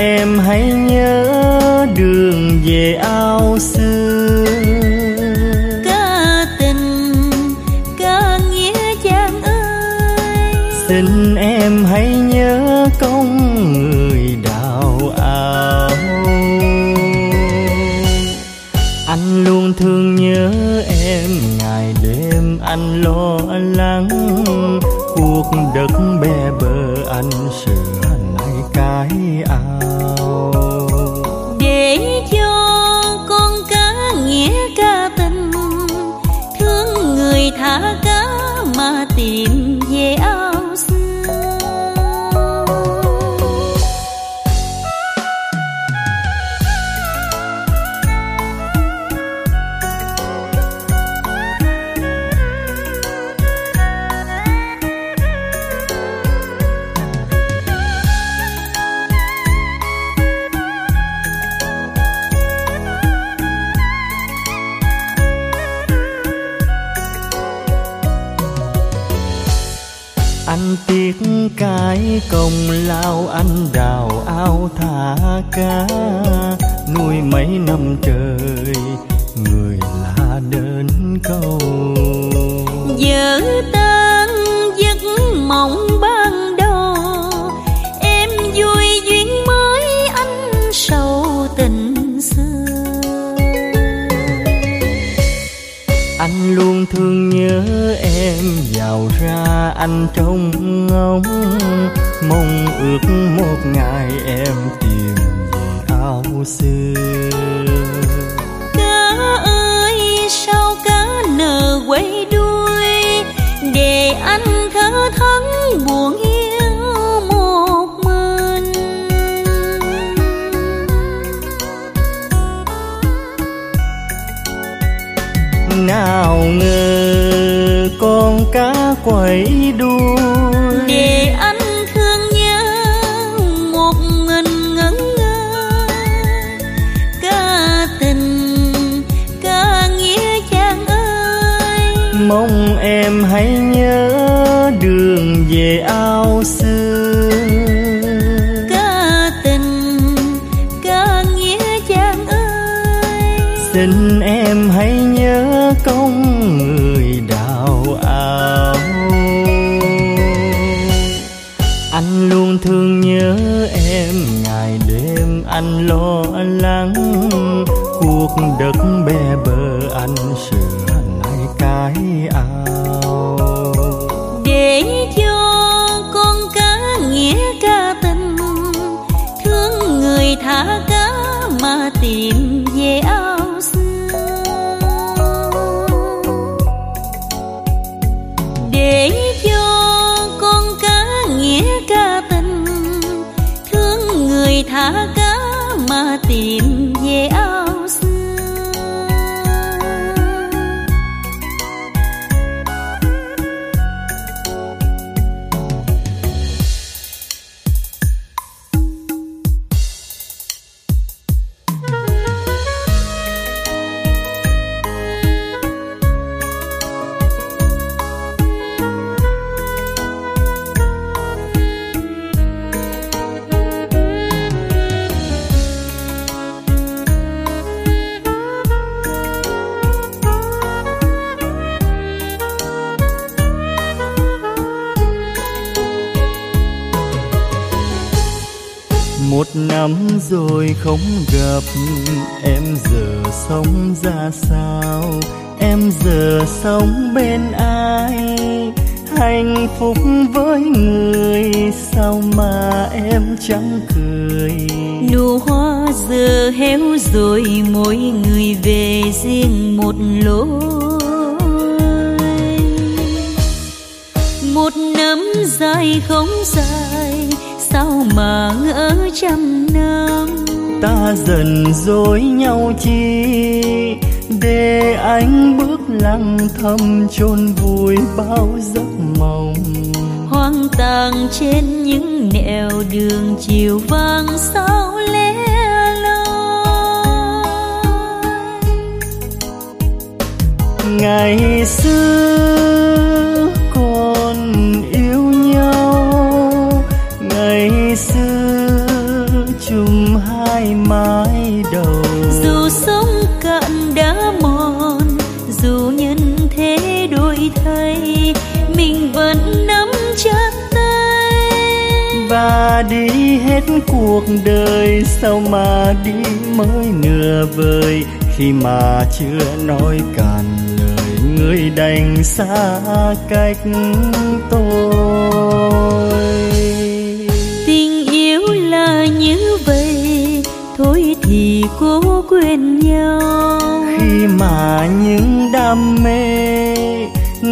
S2: em
S1: hãy nhớ đường về ao xưa.
S2: Ca tình ca nghĩa chàng ơi.
S1: Xin em hãy nhớ công người đào ao anh luôn thương nhớ em ngày đêm anh lo lắng. Cuộc đất bè bờ anh
S2: thả cá
S1: nuôi mấy năm trời người lạ đến câu
S2: giờ tan giấc mộng ban đầu em vui duyên mới anh sâu tình xưa
S1: anh luôn thương nhớ em, giàu ra anh trông ngóng mong ước một ngày em tìm về áo xưa.
S2: Cá ơi sao cá nở quay đuôi? Để anh thơ thẫn buồn yêu một mình.
S1: Nào ngờ con cá quẩy đất rồi không gặp. Em giờ sống ra sao? Em giờ sống bên ai? Hạnh phúc với người sao mà em chẳng cười?
S2: Nụ hoa giờ héo rồi mỗi người về riêng một lối. Một năm dài không dài mà ngỡ trăm năm.
S1: Ta dần dối nhau chi để anh bước lặng thầm chôn vùi bao giấc mộng.
S2: Hoang tàn trên những nẻo đường chiều vang sao lẻ loi.
S1: Ngày xưa đi hết cuộc đời sao mà đi mới nửa vời? Khi mà chưa nói cạn lời người đành xa cách tôi.
S2: Tình yêu là như vậy thôi thì cố quên nhau.
S1: Khi mà những đam mê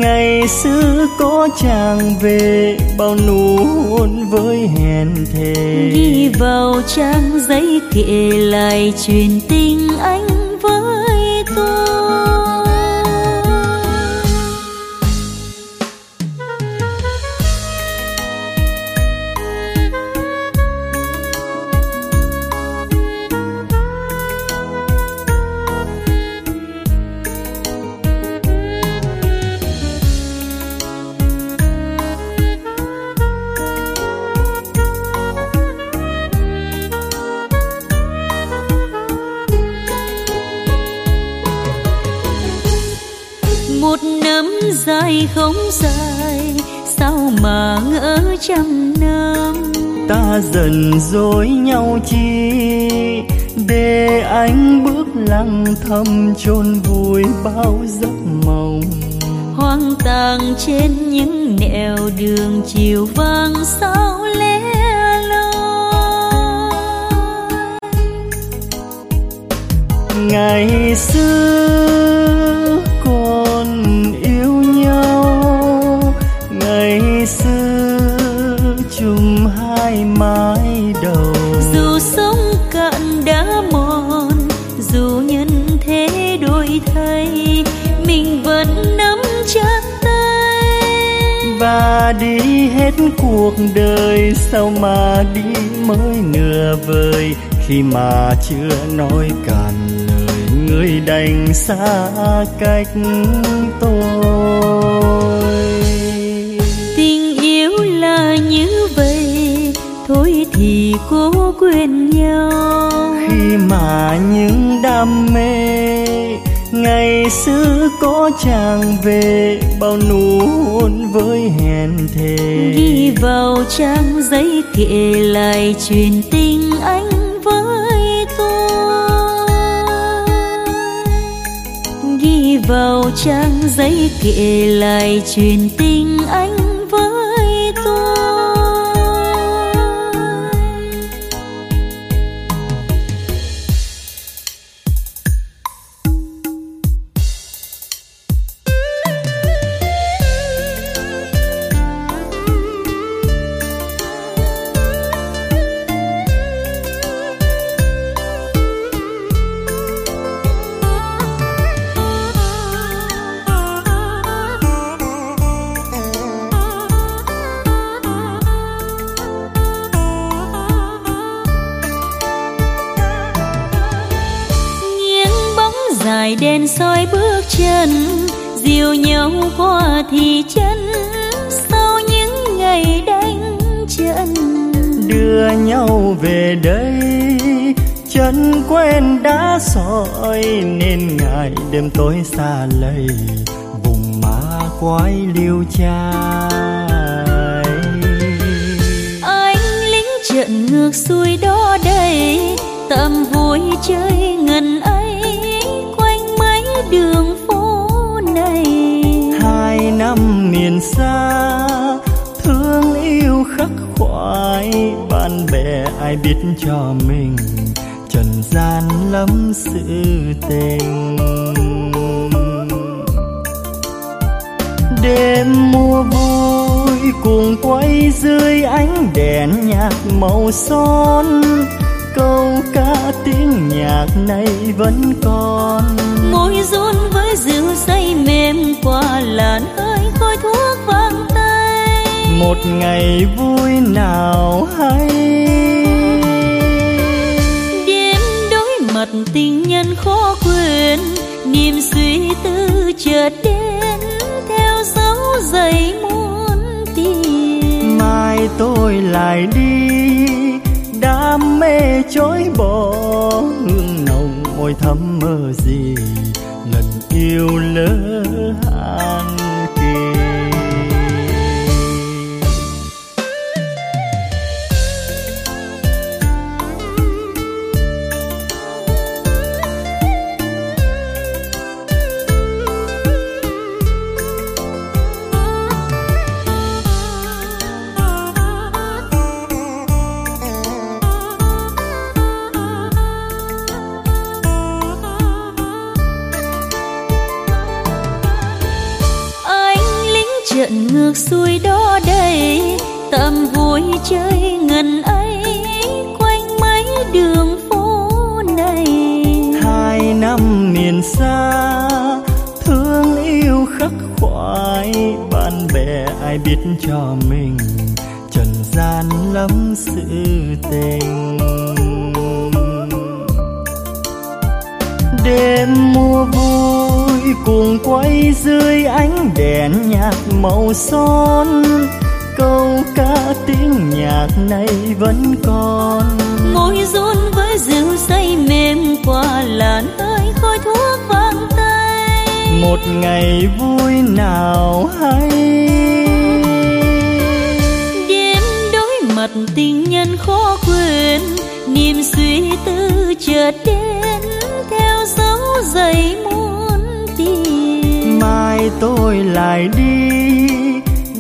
S1: ngày xưa có chàng về, bao nụ hôn với hẹn thề.
S2: Ghi vào trang giấy kể lại chuyện tình anh dài sao mà ngỡ trăm năm?
S1: Ta dần dối nhau chi để anh bước lặng thầm chôn vùi bao giấc mộng.
S2: Hoang tàn trên những nẻo đường chiều vang sao lẻ loi?
S1: Ngày xưa đi hết cuộc đời sao mà đi mới nửa vời? Khi mà chưa nói cạn lời người đành xa cách tôi.
S2: Tình yêu là như vậy thôi thì cố quên nhau.
S1: Khi mà những đam mê ngày xưa có chàng về, bao nụ hôn với hẹn thề.
S2: Ghi vào trang giấy kể lại chuyện tình anh với tôi. Ghi vào trang giấy kể lại chuyện tình anh
S1: đêm tối xa lầy vùng má quái liêu trai.
S2: Anh lính trận ngược xuôi đó đây tạm vui chơi ngần ấy quanh mấy đường phố này.
S1: Hai năm miền xa thương yêu khắc khoải bạn bè ai biết cho mình trần gian lắm sự tình đêm mùa vui cùng quay dưới ánh đèn nhạc màu son. Câu ca tiếng nhạc này vẫn còn.
S2: Môi run với rượu say mềm qua làn hơi khói thuốc vang tay.
S1: Một ngày vui nào hay.
S2: Đêm đối mặt tình nhân khó quên niềm suy tư chợt
S1: tôi lại đi. Đam mê chối bỏ hương nồng môi thắm mơ gì lần yêu lỡ hàng cho mình trần gian lắm sự tình. Đêm mùa vui cùng quay dưới ánh đèn nhạc màu son câu ca tiếng nhạc này vẫn còn.
S2: Môi run với rượu say mềm qua làn hơi khói thuốc vang tay.
S1: Một ngày vui nào hay
S2: tình nhân khó quên, niềm suy tư chợt đến theo dấu giày muôn tìm
S1: mai tôi lại đi,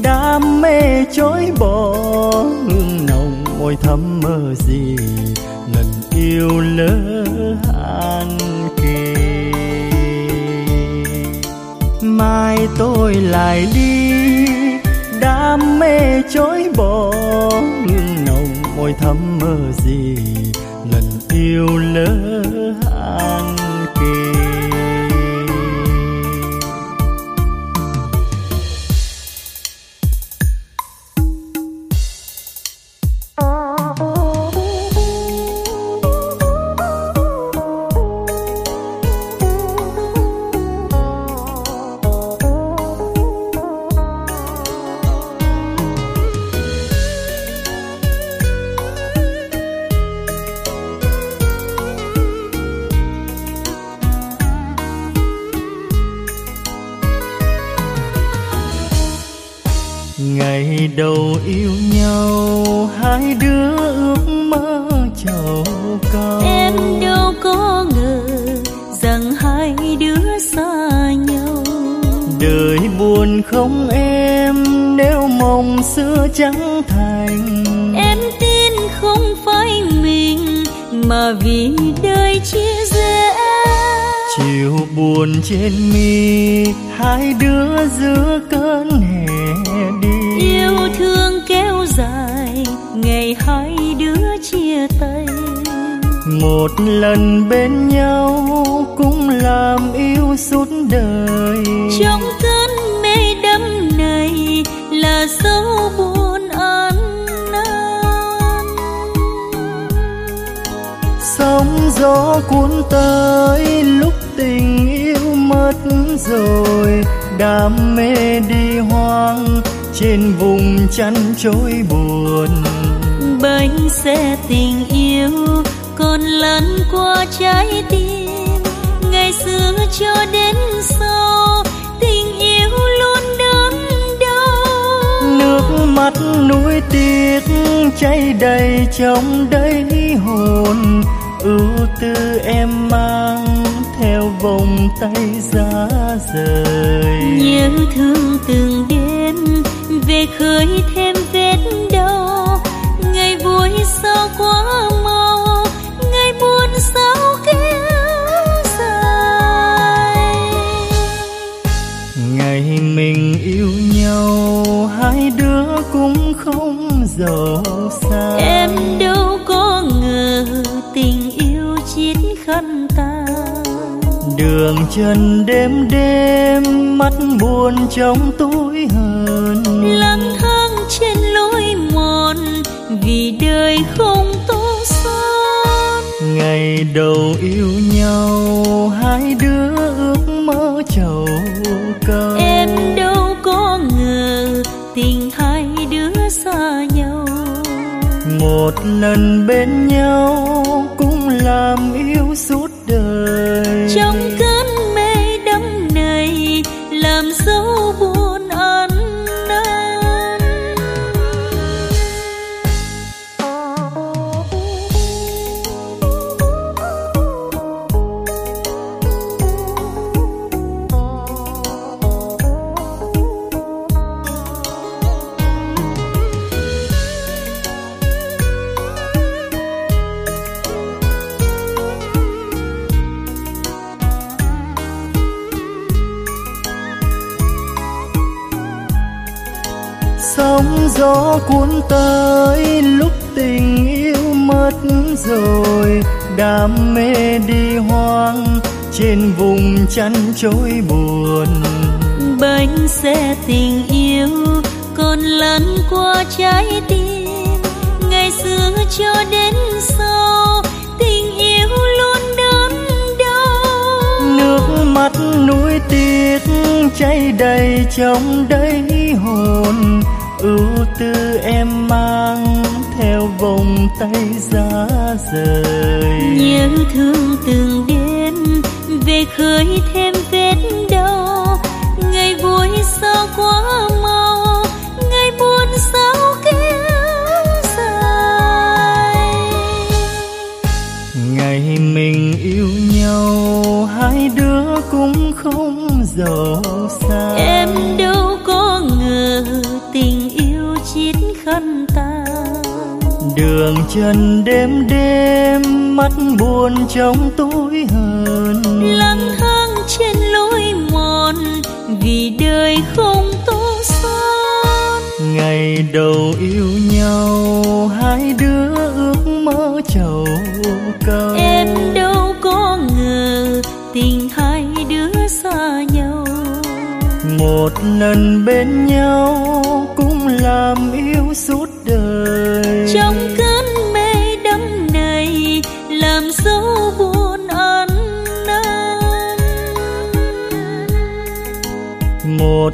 S1: đam mê chối bỏ hương nồng môi thắm mơ gì lần yêu lỡ hạn kỳ mai tôi lại đi, đam mê chối bỏ gió cuốn tới lúc tình yêu mất rồi đam mê đi hoang trên vùng chăn trôi buồn.
S2: Bánh xe tình yêu còn lăn qua trái tim ngày xưa cho đến sau tình yêu luôn đớn đau.
S1: Nước mắt nuối tiếc cháy đầy trong đấy hồn ưu tư em mang theo vòng tay giá rời.
S2: Nhớ thương từng đêm, về khơi thêm
S1: đường chân đêm đêm mắt buồn trong tối hờn.
S2: Lang thang trên lối mòn vì đời không tô son.
S1: Ngày đầu yêu nhau hai đứa ước mơ chầu cao
S2: em đâu có ngờ tình hai đứa xa nhau.
S1: Một lần bên nhau cũng làm yêu rồi đam mê đi hoang trên vùng chăn trôi buồn.
S2: Bánh xe tình yêu còn lăn qua trái tim. Ngày xưa cho đến sau tình yêu luôn đớn đau.
S1: Nước mắt nuối tiếc cháy đầy trong đấy hồn ưu tư em mang theo vòng tay giá rời.
S2: Nhớ thương từng đêm về khơi thêm vết đau. Ngày vui sao quá mau ngày buồn sao kéo dài.
S1: Ngày mình yêu nhau hai đứa cũng không giàu đường chân đêm đêm mắt buồn trong tối hờn.
S2: Lang thang trên lối mòn vì đời không tô son.
S1: Ngày đầu yêu nhau hai đứa ước mơ chầu cầu
S2: em đâu có ngờ tình hai đứa xa nhau.
S1: Một lần bên nhau cũng làm yêu suốt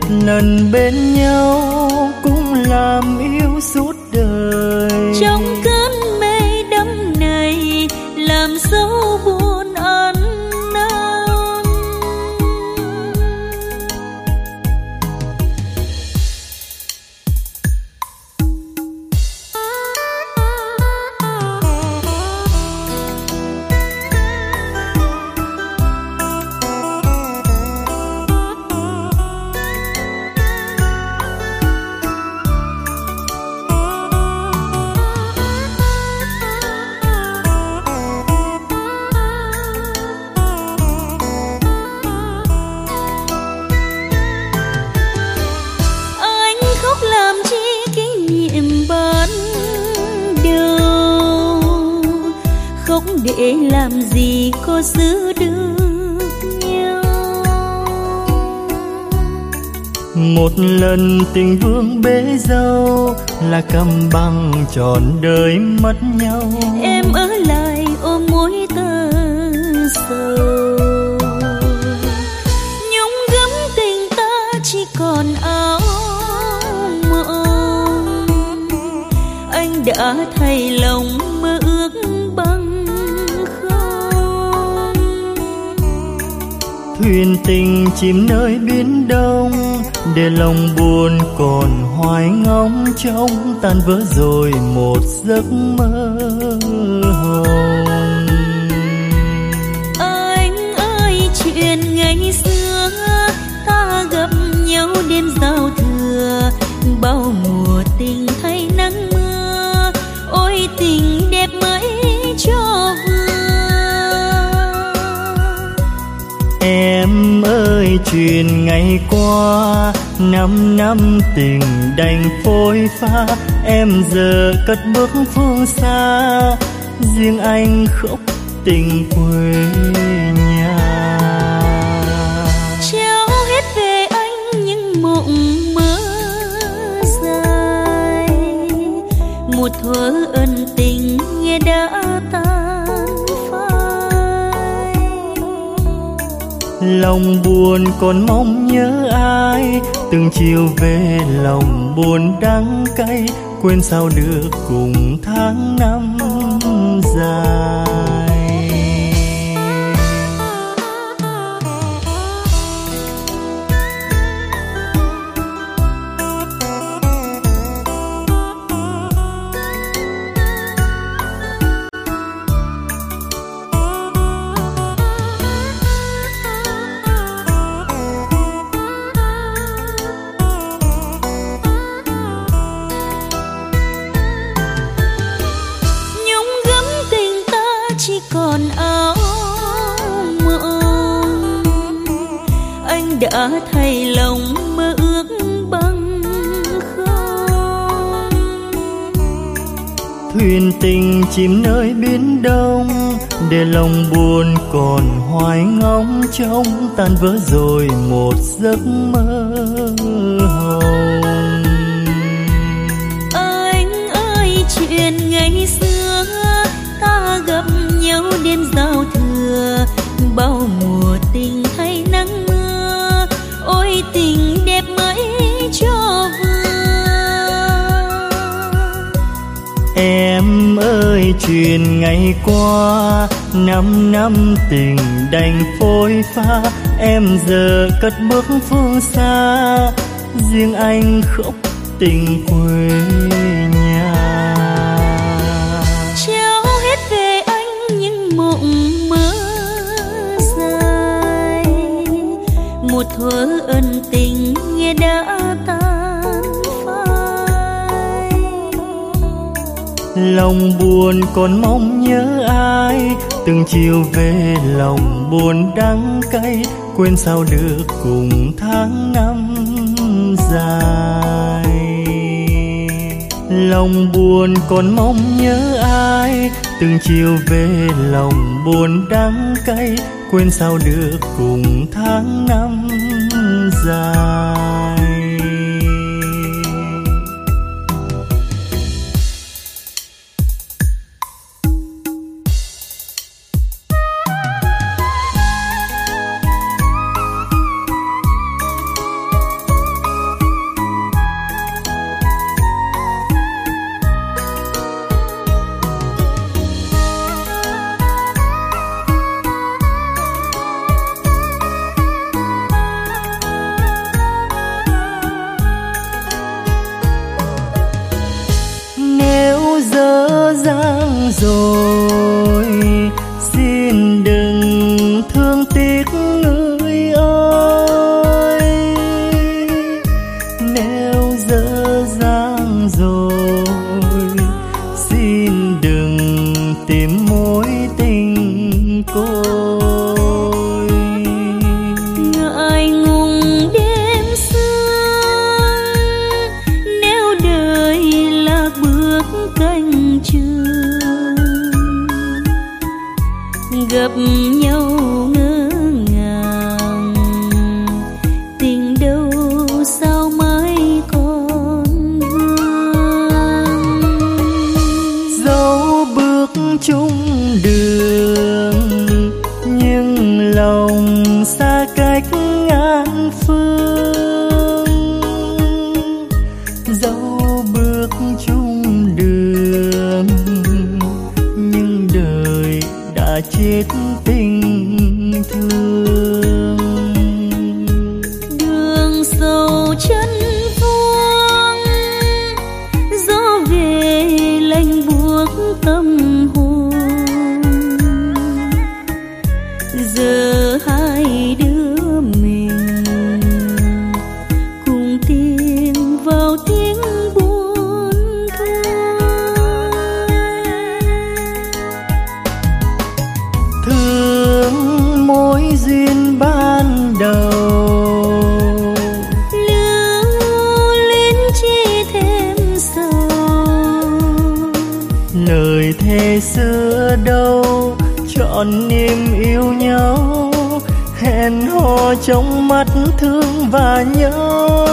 S1: nần lần bên nhau cũng làm yêu lần tình vương bế dâu là cầm bằng trọn đời mất nhau.
S2: Em ở lại ôm mối tơ sầu nhung gấm tình ta chỉ còn áo mộng. Anh đã thay lòng mơ ước bằng không.
S1: Thuyền tình chìm nơi biển đông để lòng buồn còn hoài ngóng trông tan vỡ rồi một giấc mơ. hồng
S2: chuyện ngày
S1: qua, Năm năm tình đành phôi pha. Em giờ cất bước phương xa, Riêng anh khóc tình quê. Lòng buồn còn mong nhớ ai? Từng chiều về lòng buồn đắng cay, Quên sao được cùng tháng năm? Chim chìm nơi biển đông, Để lòng buồn còn hoài ngóng, trông Tan vỡ rồi một giấc mơ.
S2: Chuyện ngày
S1: qua, Năm năm tình đành phôi pha, Em giờ cất bước phương xa, Riêng anh khóc tình quê lòng buồn còn mong nhớ ai? Từng chiều về lòng buồn đắng cay, quên sao được cùng tháng năm dài. Lòng buồn còn mong nhớ ai? Từng chiều về lòng buồn đắng cay, quên sao được cùng tháng năm dài.
S2: trong mắt thương và nhớ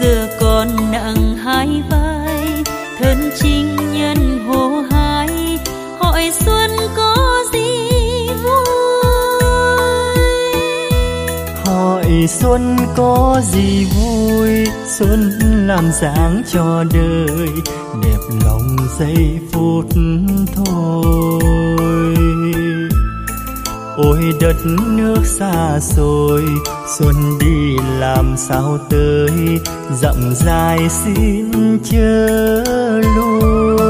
S2: giờ còn nặng hai vai, thân chinh nhân hồ hai hỏi xuân có gì vui?
S1: Hỏi xuân có gì vui? Xuân làm dáng cho đời, đẹp lòng giây phút thôi ôi, đất nước xa xôi, xuân đi làm sao tới dặm dài xin chờ luôn.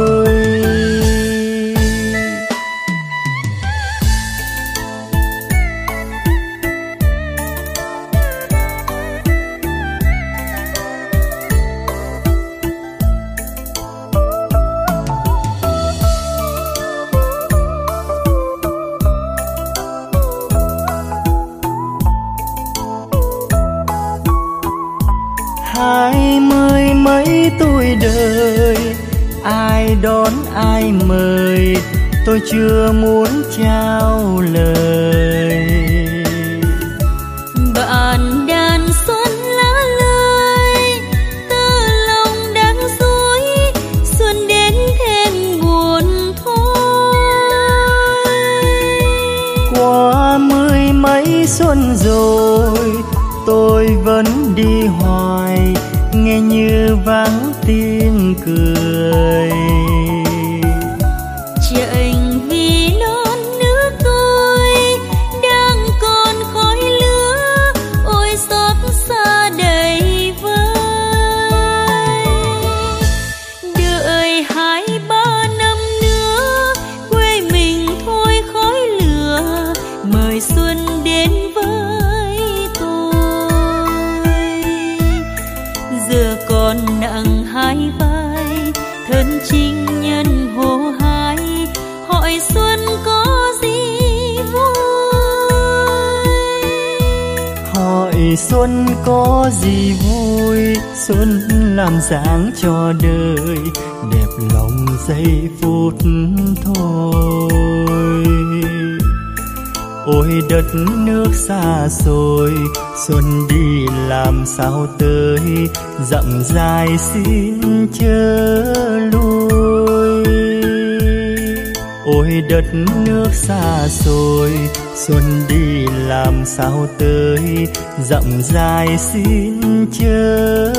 S1: bertemu xin chớ lui ôi đất nước xa xôi, xuân đi làm sao tới? Dặm dài xin chớ